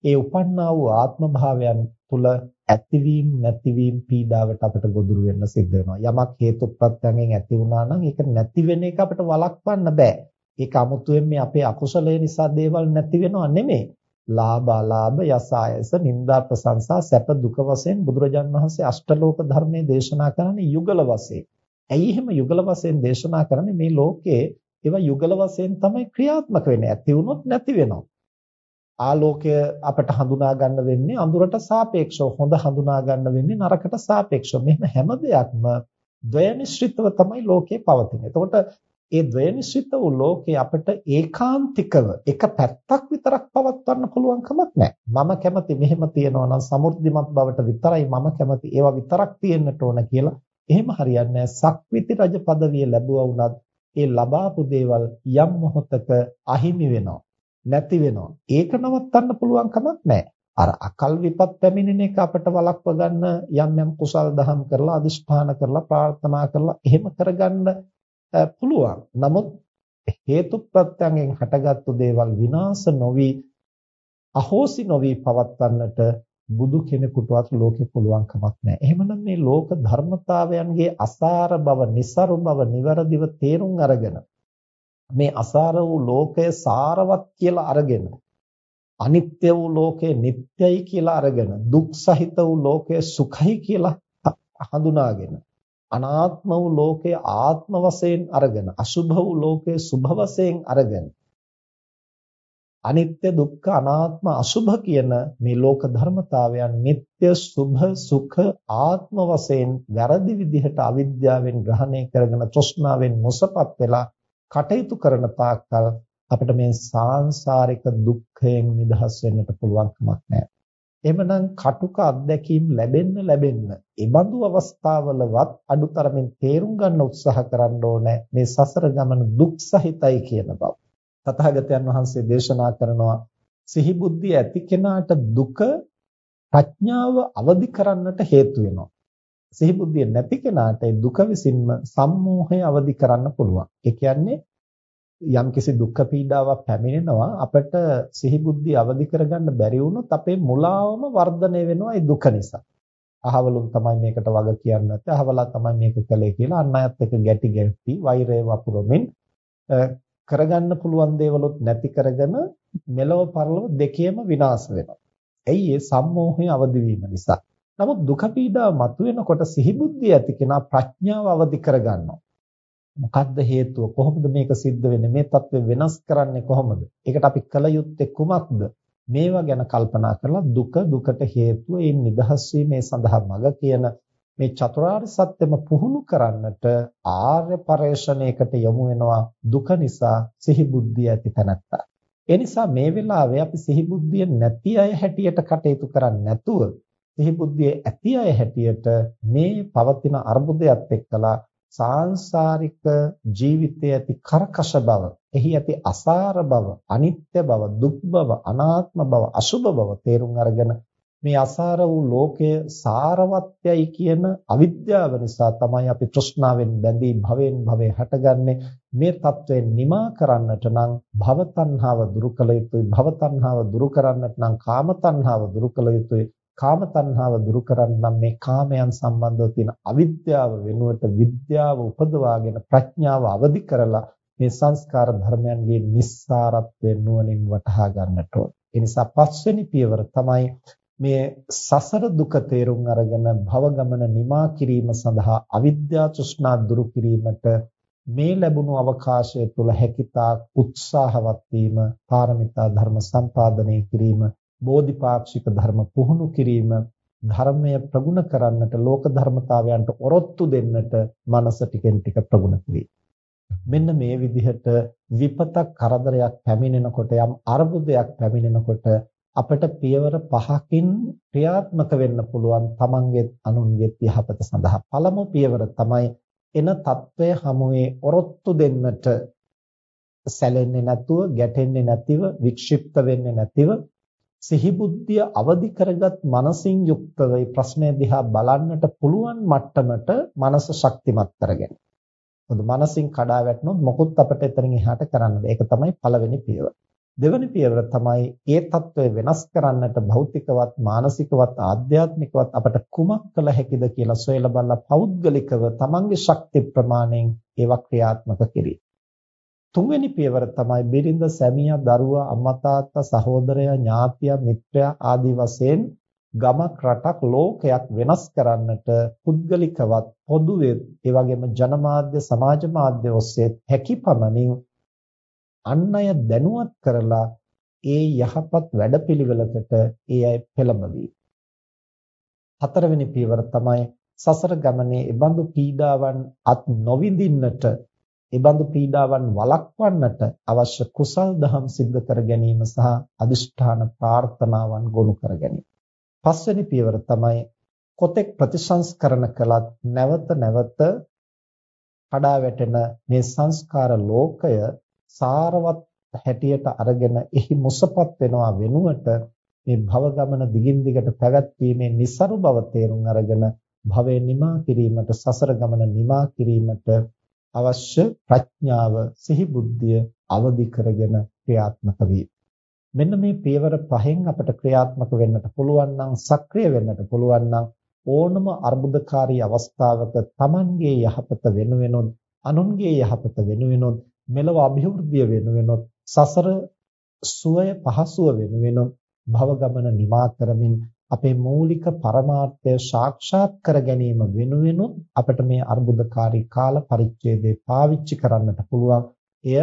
ඒ උපන්නා වූ ආත්ම භාවයන් තුල ඇතිවීම නැතිවීම පීඩාවට අපට ගොදුරු වෙන්න සිද්ධ වෙනවා. යමක් හේතු ප්‍රත්‍යයෙන් ඇති වුණා නම් ඒක නැති වෙන එක අපිට වළක්වන්න බෑ. ඒක 아무තුවෙන් මේ අපේ අකුසලයේ නිසා දේවල් නැති වෙනව නෙමෙයි. ලාභ අලාභ යස ආයස නිന്ദා ප්‍රශංසා සැප දුක වශයෙන් බුදුරජාන් වහන්සේ අෂ්ටලෝක ධර්මයේ දේශනා කරන්නේ යුගල වශයෙන්. ඇයි එහෙම යුගල වශයෙන් දේශනා කරන්නේ මේ ලෝකයේ ඒවා යුගල වශයෙන් තමයි ක්‍රියාත්මක වෙන්නේ. ඇති වුණොත් නැති වෙනවා. ආලෝකය අපට හඳුනා ගන්න වෙන්නේ අඳුරට සාපේක්ෂව හොඳ හඳුනා ගන්න වෙන්නේ නරකට සාපේක්ෂව. මෙහෙම හැම දෙයක්ම ද්වයනිශ්චිතව තමයි ලෝකේ පවතින්නේ. එතකොට ඒ ද්වයනිශ්චිත වූ ලෝකේ අපිට ඒකාන්තිකව එක පැත්තක් විතරක් පවත්වන්න පුළුවන් කමක් නැහැ. මම කැමති මෙහෙම තියනවා නම් සමෘද්ධිමත් බවට විතරයි මම කැමති. ඒවා විතරක් තියෙන්නට ඕන කියලා එහෙම හරියන්නේ සක්විති රජ পদවිය ලැබුවා වුණත් ඒ ලබාපු දේවල් යම් මොහොතක අහිමි වෙනවා නැති වෙනවා. ඒක නවත්තන්න පුළුවන් කමක් නැහැ. අර අකල් විපත් පැමිණෙන එක අපට වළක්ව ගන්න යම් යම් කුසල් දහම් කරලා අදිෂ්ඨාන කරලා ප්‍රාර්ථනා කරලා එහෙම කරගන්න පුළුවන් නමුත් හේතු ප්‍රත්‍යයෙන් හටගත්තු දේවල් විනාශ නොවි අහෝසි නොවි පවත්වන්නට බුදු කෙනෙකුටවත් ලෝකේ පුළුවන් කමක් නැහැ. එහෙමනම් මේ ලෝක ධර්මතාවයන්ගේ අසාර බව, નિසරු බව નિවරදිව තේරුම් අරගෙන මේ අසාර වූ ලෝකය සාරවත් කියලා අරගෙන අනිත්‍ය වූ ලෝකය නිට්ටයයි කියලා අරගෙන දුක් සහිත වූ ලෝකය සුඛයි කියලා හඳුනාගෙන අනාත්ම වූ ලෝකය ආත්ම වශයෙන් අරගෙන අසුභ වූ ලෝකය සුභ වශයෙන් අරගෙන අනිත්‍ය දුක්ඛ අනාත්ම අසුභ කියන මේ ලෝක ධර්මතාවයන් නিত্য සුභ සුඛ ආත්ම වශයෙන් වැරදි විදිහට අවිද්‍යාවෙන් ග්‍රහණය කරගෙන තෘෂ්ණාවෙන් මොසපත් වෙලා කටයුතු කරන තාක්කල් අපිට මේ සාංශාරික දුක්ඛයෙන් නිදහස් වෙන්නට පුළුවන් කමක් නැහැ. එහෙමනම් කටුක අත්දැකීම් ලැබෙන්න ලැබෙන්න ඒ බඳු අවස්ථාවලවත් අඩුතරමින් තේරුම් ගන්න උත්සාහ කරන්න ඕනේ මේ සසර ගමන දුක් සහිතයි කියන බව. තථාගතයන් වහන්සේ දේශනා කරනවා සිහි බුද්ධිය ඇති කෙනාට දුක ප්‍රඥාව අවදි කරන්නට හේතු වෙනවා. සිහි බුද්ධිය නැති කෙනාට ඒ දුක විසින්ම සම්මෝහය අවදි කරන්න පුළුවන්. ඒ කියන්නේ යම්කිසි දුක්ඛ පීඩාවක් පැමිණෙනවා අපිට සිහි බුද්ධිය අවදි කරගන්න බැරි වුණොත් අපේ මුලාවම වර්ධනය වෙනවා ඒ දුක නිසා. අහවලුන් තමයි මේකට වග කියන්නේ නැත්තේ අහවලා තමයි මේක කළේ කියලා අන් අයත් එක්ක ගැටි ගැටි වෛරය වපුරමින් කරගන්න පුළුවන් දේවලුත් නැති කරගෙන මෙලව පරලොව දෙකේම විනාශ වෙනවා. ඇයි ඒ සම්මෝහය අවදි වීම නිසා. නමුත් දුක පීඩාව මතුවෙනකොට සිහිබුද්ධිය ඇති කෙනා ප්‍රඥාව අවදි කරගන්නවා. මොකද්ද හේතුව? කොහොමද මේක සිද්ධ වෙන්නේ? මේ தත්ත්වය වෙනස් කරන්නේ කොහොමද? ඒකට අපි කල යුත්තේ කුමක්ද? මේවා ගැන කල්පනා කරලා දුක දුකට හේතුව ඒ නිදහස් වීමේ සඳහා මඟ කියන මේ චතුරාර්ය සත්‍යම පුහුණු කරන්නට ආර්ය පරේශණයකට යොමු වෙනවා දුක නිසා සිහි බුද්ධිය ඇති තැනත්තා. ඒ නිසා මේ වෙලාවේ අපි සිහි බුද්ධිය නැති අය හැටියට කටයුතු කරන්නේ නැතුව සිහි බුද්ධිය ඇති අය හැටියට මේ පවතින අර්බුදයක් එක්කලා සාංශාරික ජීවිතයේ ඇති කරකශ බව, එහි ඇති අසාර බව, අනිත්‍ය බව, දුක් බව, අනාත්ම බව, අසුභ බව තේරුම් අරගෙන මේ අසාර වූ ලෝකය සාරවත්යයි කියන අවිද්‍යාව නිසා තමයි අපි තෘෂ්ණාවෙන් බැඳී භවෙන් භවේ හටගන්නේ. මේ தත්වයෙන් නිමා කරන්නට නම් භව තණ්හාව දුරු කළ යුතුයි. භව තණ්හාව දුරු කරන්නට නම් කාම තණ්හාව දුරු කළ යුතුයි. කාම තණ්හාව දුරු කරන්නම් මේ කාමයන් සම්බන්ධව තියෙන අවිද්‍යාව වෙනුවට විද්‍යාව උපදවාගෙන ප්‍රඥාව අවදි කරලා මේ සංස්කාර ධර්මයන්ගේ නිස්සාරත්වය නුවණින් වටහා ගන්නට ඕන. ඒ නිසා පස්වෙනි පියවර තමයි මේ සසර දුක තේරුම් අරගෙන භව ගමන නිමා කිරීම සඳහා අවිද්‍යා තෘෂ්ණා දුරු කිරීමට මේ ලැබුණු අවකාශය තුළ හැකියතාක් උත්සාහවත් වීම පාරමිතා ධර්ම සම්පාදනය කිරීම බෝධිපාක්ෂික ධර්ම පුහුණු කිරීම ධර්මය ප්‍රගුණ කරන්නට ලෝක ධර්මතාවයන්ට ඔරොත්තු දෙන්නට මනස ටිකෙන් ටික ප්‍රගුණ කිරීම. මෙන්න මේ විදිහට විපතක් කරදරයක් පැමිණෙනකොට යම් අර්බුදයක් පැමිණෙනකොට අපිට පියවර පහකින් ක්‍රියාත්මක වෙන්න පුළුවන් තමන්ගේ අනුන්ගේ යහපත සඳහා පළමු පියවර තමයි එන తත්වය හමුවේ ඔරොත්තු දෙන්නට සැලෙන්නේ නැතුව ගැටෙන්නේ නැතිව වික්ෂිප්ත වෙන්නේ නැතිව සිහිබුද්ධිය අවදි කරගත් මනසින් යුක්තව මේ ප්‍රශ්නය දිහා බලන්නට පුළුවන් මට්ටමට මනස ශක්තිමත් කරගන්න. මොකද මනසින් කඩා වැටුනොත් මොකුත් අපිට එතනින් එහාට කරන්න බෑ. ඒක තමයි පළවෙනි පියවර. දෙවෙනි පියවර තමයි ඒ తত্ত্বය වෙනස් කරන්නට භෞතිකවත් මානසිකවත් ආධ්‍යාත්මිකවත් අපට කුමක් කළ හැකිද කියලා සොයලා බලලා පෞද්ගලිකව තමන්ගේ ශක්ති ප්‍රමාණයෙන් ඒවා ක්‍රියාත්මක කිරීම. තුන්වෙනි පියවර තමයි බිරිඳ සැමියා දරුවා අම්මා තාත්තා සහෝදරයා ඥාතියා මිත්‍රයා ආදී වශයෙන් ගමක් රටක් ලෝකයක් වෙනස් කරන්නට පුද්ගලිකවත් පොදුවේ ඒ වගේම ජනමාධ්‍ය සමාජ මාධ්‍ය ඔස්සේ හැකිපමණින් අන් අය දැනුවත් කරලා ඒ යහපත් වැඩපිළිවෙලකට ඒ අය පෙළඹවීම. හතරවෙනි පියවර තමයි සසර ගමනේ ඉබඳු පීඩාවන් අත් නොවිඳින්නට ඒ බඳු පීඩාවන් වළක්වන්නට අවශ්‍ය කුසල් දහම් සිද්ධ කර ගැනීම සහ අදිෂ්ඨාන ප්‍රාර්ථනාවන් ගොනු කර ගැනීම. පස්වෙනි පියවර තමයි කොතෙක් ප්‍රතිසංස්කරණ කළත් නැවත නැවත කඩා වැටෙන මේ සංස්කාර ලෝකය සාරවත් හැටියට අරගෙන එහි මුසපත් වෙනවා වෙනුවට මේ භව ගමන දිගින් දිගට පැවැත්වීමේ નિසරු බව තේරුම් අරගෙන භවය නිමා කිරීමට සසර ගමන නිමා කිරීමට අවශ්‍ය ප්‍රඥාව සිහි බුද්ධිය අවදි කරගෙන ක්‍රියාත්මක වීම. මෙන්න මේ පියවර පහෙන් අපට ක්‍රියාත්මක වෙන්නට පුළුවන් නම් සක්‍රිය වෙන්නට පුළුවන් නම් ඕනම අර්බුදකාරී අවස්ථාවක Tamanගේ යහපත වෙනුවෙනොත් අනුන්ගේ යහපත වෙනුවෙනොත් මෙලව અભිවෘද්ධිය වෙනුවෙනොත් සසර සුවය පහසුව වෙනුවෙනොත් භව ගමන නිමා කරමින් අපේ මූලික පරමාර්ථය සාක්ෂාත් කර ගැනීම වෙනුවෙනුත් අපිට මේ අර්බුදකාරී කාල පරිච්ඡේදය පාවිච්චි කරන්නට පුළුවන්. එය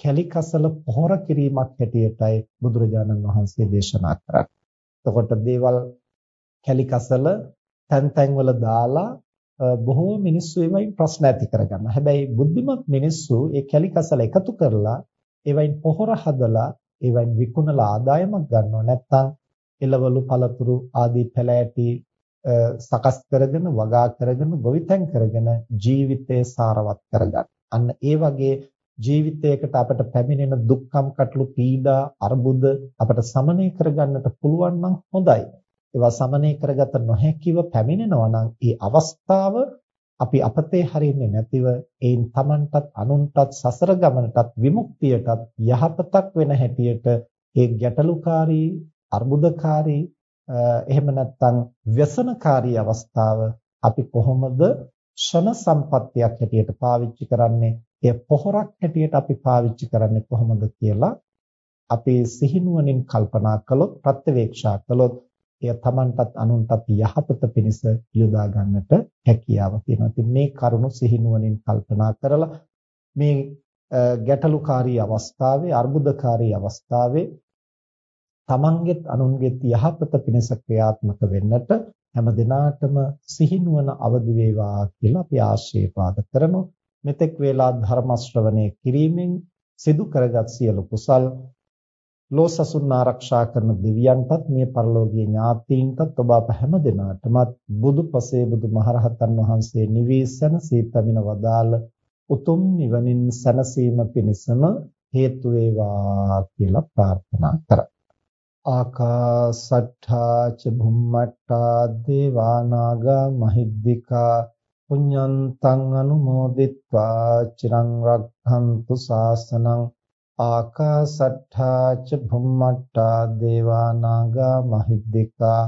කැලිකසල පොහොර කිරීමක් හැටියටයි බුදුරජාණන් වහන්සේ දේශනා කරන්නේ. එතකොට දේවල් කැලිකසල තැන් තැන්වල දාලා බොහෝ මිනිස්සු ඒවයින් ප්‍රශ්න ඇති කරගන්නවා. හැබැයි බුද්ධිමත් මිනිස්සු ඒ කැලිකසල එකතු කරලා ඒවයින් පොහොර හදලා ඒවයින් විකුණලා ආදායමක් ගන්නවා. නැත්නම් එළවලු පළතුරු ආදී පැලෑටි සකස් කරගෙන වගා කරගෙන ගොවිතැන් කරගෙන ජීවිතය සාරවත් කරගන්න. අන්න ඒ වගේ ජීවිතයකට අපට පැමිණෙන දුක්ඛම් කටළු පීඩා අර්බුද අපට සමනය කරගන්නට පුළුවන් නම් හොඳයි. ඒවා සමනය කරගත නොහැකිව පැමිණෙනවා නම් ඒ අවස්ථාව අපි අපතේ හරින්නේ නැතිව ඒන් Tamanටත් අනුන්ටත් සසර ගමනටත් විමුක්තියටත් යහපතක් වෙන හැටියට ඒ ගැටලුකාරී අර්බුදකාරී එහෙම නැත්නම් ව්‍යසනකාරී අවස්ථාව අපි කොහොමද ෂණ සම්පත්තියක් හැටියට පාවිච්චි කරන්නේ එය පොහොරක් හැටියට අපි පාවිච්චි කරන්නේ කොහොමද කියලා අපි සිහිනුවණින් කල්පනා කළොත් ප්‍රත්‍යවේක්ෂා කළොත් එය Tamanටත් අනුන්ටත් යහපත පිණිස යොදා ගන්නට හැකියාව තියෙනවා. ඉතින් මේ කරුණු සිහිනුවණින් කල්පනා කරලා මේ ගැටලුකාරී අවස්ථාවේ අර්බුදකාරී අවස්ථාවේ තමන්ගෙත් අනුන්ගෙත් යහපත පිණිස ක්‍රියාත්මක වෙන්නට හැම දිනාටම සිහිනුවන අවදි වේවා කියලා අපි ආශිර්වාද කරමු. මෙතෙක් වේලා ධර්ම ශ්‍රවණය කිරීමෙන් සිදු කරගත් සියලු කුසල් ලෝසසුන් ආරක්ෂා කරන දෙවියන්ටත් මේ පරලෝකීය ඥාතීන්ටත් ඔබ අප හැම දිනාටමත් බුදුපසේ බුදුමහරහතන් වහන්සේ නිවේසන සීපමින වදාළ උතුම් නිවනින් සැනසීම පිණිසම හේතු වේවා කියලා ප්‍රාර්ථනා කරා. ආකාසට්ඨා ච භුම්මට්ඨා දේවා නාග මහිද්దికා පුඤ්ඤන්තං අනුමෝදිත්වා චිරං රක්ඛන්තු ශාසනං ආකාසට්ඨා ච භුම්මට්ඨා දේවා නාග මහිද්దికා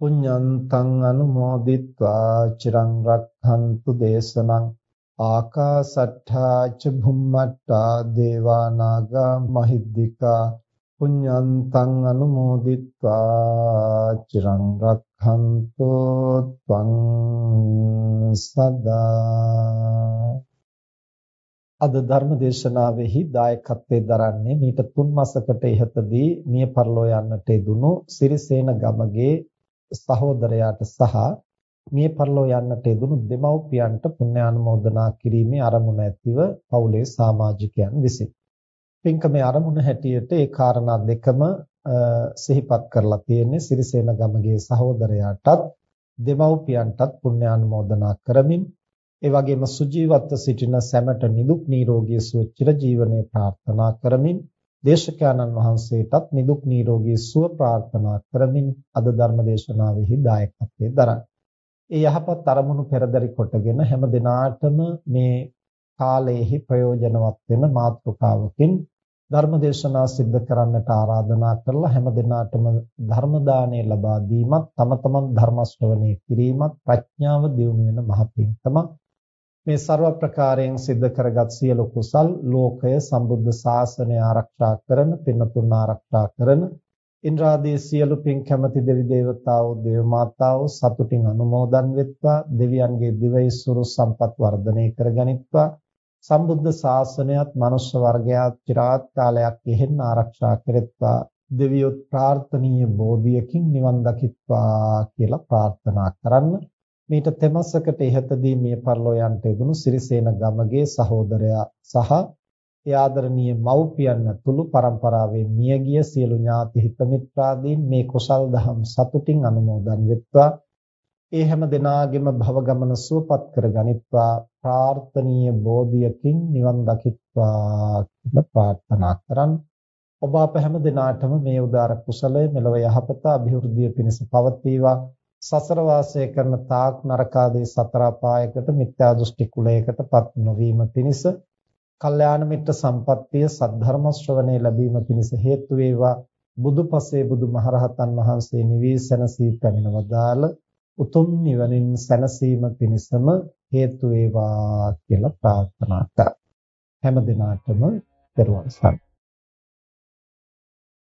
පුඤ්ඤන්තං අනුමෝදිත්වා චිරං රක්ඛන්තු දේශනං ආකාසට්ඨා ච භුම්මට්ඨා දේවා නාග මහිද්దికා පුඤ්ඤන්තං අනුමෝදිත්වා චිරං රක්ඛන්තු ත්වං සදා. අද ධර්ම දේශනාවෙහි දායකත්වයෙන් දරන්නේ මීට තුන් මාසකට ඉහතදී මිය පරලෝ යන්නට යෙදුණු සිරිසේන ගමගේ සහෝදරයාට සහ මිය පරලෝ යන්නට යෙදුණු දෙමව්පියන්ට පුණ්‍යානුමෝදනා කිරීමේ අරමුණ ඇතිව පවුලේ සමාජිකයන් විසින් පින්කමේ අරමුණ හැටියට ඒ කාරණා දෙකම සිහිපත් කරලා තියෙන්නේ සිරිසේන ගමගේ සහෝදරයාටත් දෙමව්පියන්ටත් පුණ්‍යානුමෝදනා කරමින් ඒ වගේම සුජීවත්ව සිටින සැමට නිදුක් නිරෝගී සුව චිරජීවනයේ ප්‍රාර්ථනා කරමින් දේශකයන්න් වහන්සේටත් නිදුක් නිරෝගී සුව ප්‍රාර්ථනා කරමින් අද ධර්ම දේශනාවෙහි දායකත්වයේ දරන. ඒ යහපත් අරමුණු පෙරදරි කොටගෙන හැම දිනාටම මේ කාලයේහි ප්‍රයෝජනවත් වෙන මාතෘකාවකින් ධර්ම දේශනා සිද්ධ කරන්නට ආරාධනා කරලා හැම දිනාටම ධර්ම දාණය ලබා දීමත් තම තමන් ධර්ම ශ්‍රවණය කිරීමත් ප්‍රඥාව දියුණු වෙන මහ පිංකමක් මේ ਸਰව ප්‍රකාරයෙන් සිද්ධ කරගත් සියලු කුසල් ලෝකය සම්බුද්ධ ශාසනය ආරක්ෂා කරන පින්නතුන් ආරක්ෂා කරන ඉන්ද්‍රාදී සියලු පින් කැමැති දෙවි දේවතාවෝ දේව මාතාවෝ සතුටින් අනුමෝදන් වෙත්වා දෙවියන්ගේ දිවයිසුරු සම්පත් වර්ධනය කරගනිත්වා. සම්බුද්ධ ශාසනයත් මනුෂ්‍ය වර්ගයාත් চিරාත් කාලයක් යෙහෙන් ආරක්ෂා කෙරෙත්වා. දෙවියොත් ප්‍රාර්ථනීය බෝධියකින් නිවන් දකිත්වා කියලා ප්‍රාර්ථනා කරන්න. මීට තෙමසකට ඉහතදී මිය පරලෝ යන්ට යෙදුණු සිරිසේන ගමගේ සහෝදරයා සහ ඒ ආදරණීය මව්පියන් ඇතුළු පරම්පරාවේ මියගිය සියලු ඥාති හිත මිත්‍රාදීන් මේ කුසල් දහම් සතුටින් අනුමෝදන් වෙත්වා. ඒ හැම දිනාගෙම භව ගමන සුවපත් කර ගනිත්වා ප්‍රාර්ථනීය බෝධියකින් නිවන් දකිත්වා කියලා ප්‍රාර්ථනා කරන් ඔබ අප හැම දිනාටම මේ උදාර කුසලය මෙලව යහපත અભිවෘද්ධිය පිණිස පවතිවා. සසර වාසය කරන තාක් නරකාදී සතර අපායකට මිත්‍යා දෘෂ්ටි කුලයකටපත් නොවීම පිණිස කල්යාණ මිත්‍ර සම්පත්තිය සද්ධර්ම ශ්‍රවණේ ලැබීම පිණිස හේතු වේවා. බුදුපසේ බුදුමහරහතන් වහන්සේ නිවේසනසී පැමිණවදාල උතුම් නිවනින් සැනසීම පිණිසම හේතු වේවා කියලා ප්‍රාර්ථනා කරා. හැම දිනාටම පෙරවන් සරණයි.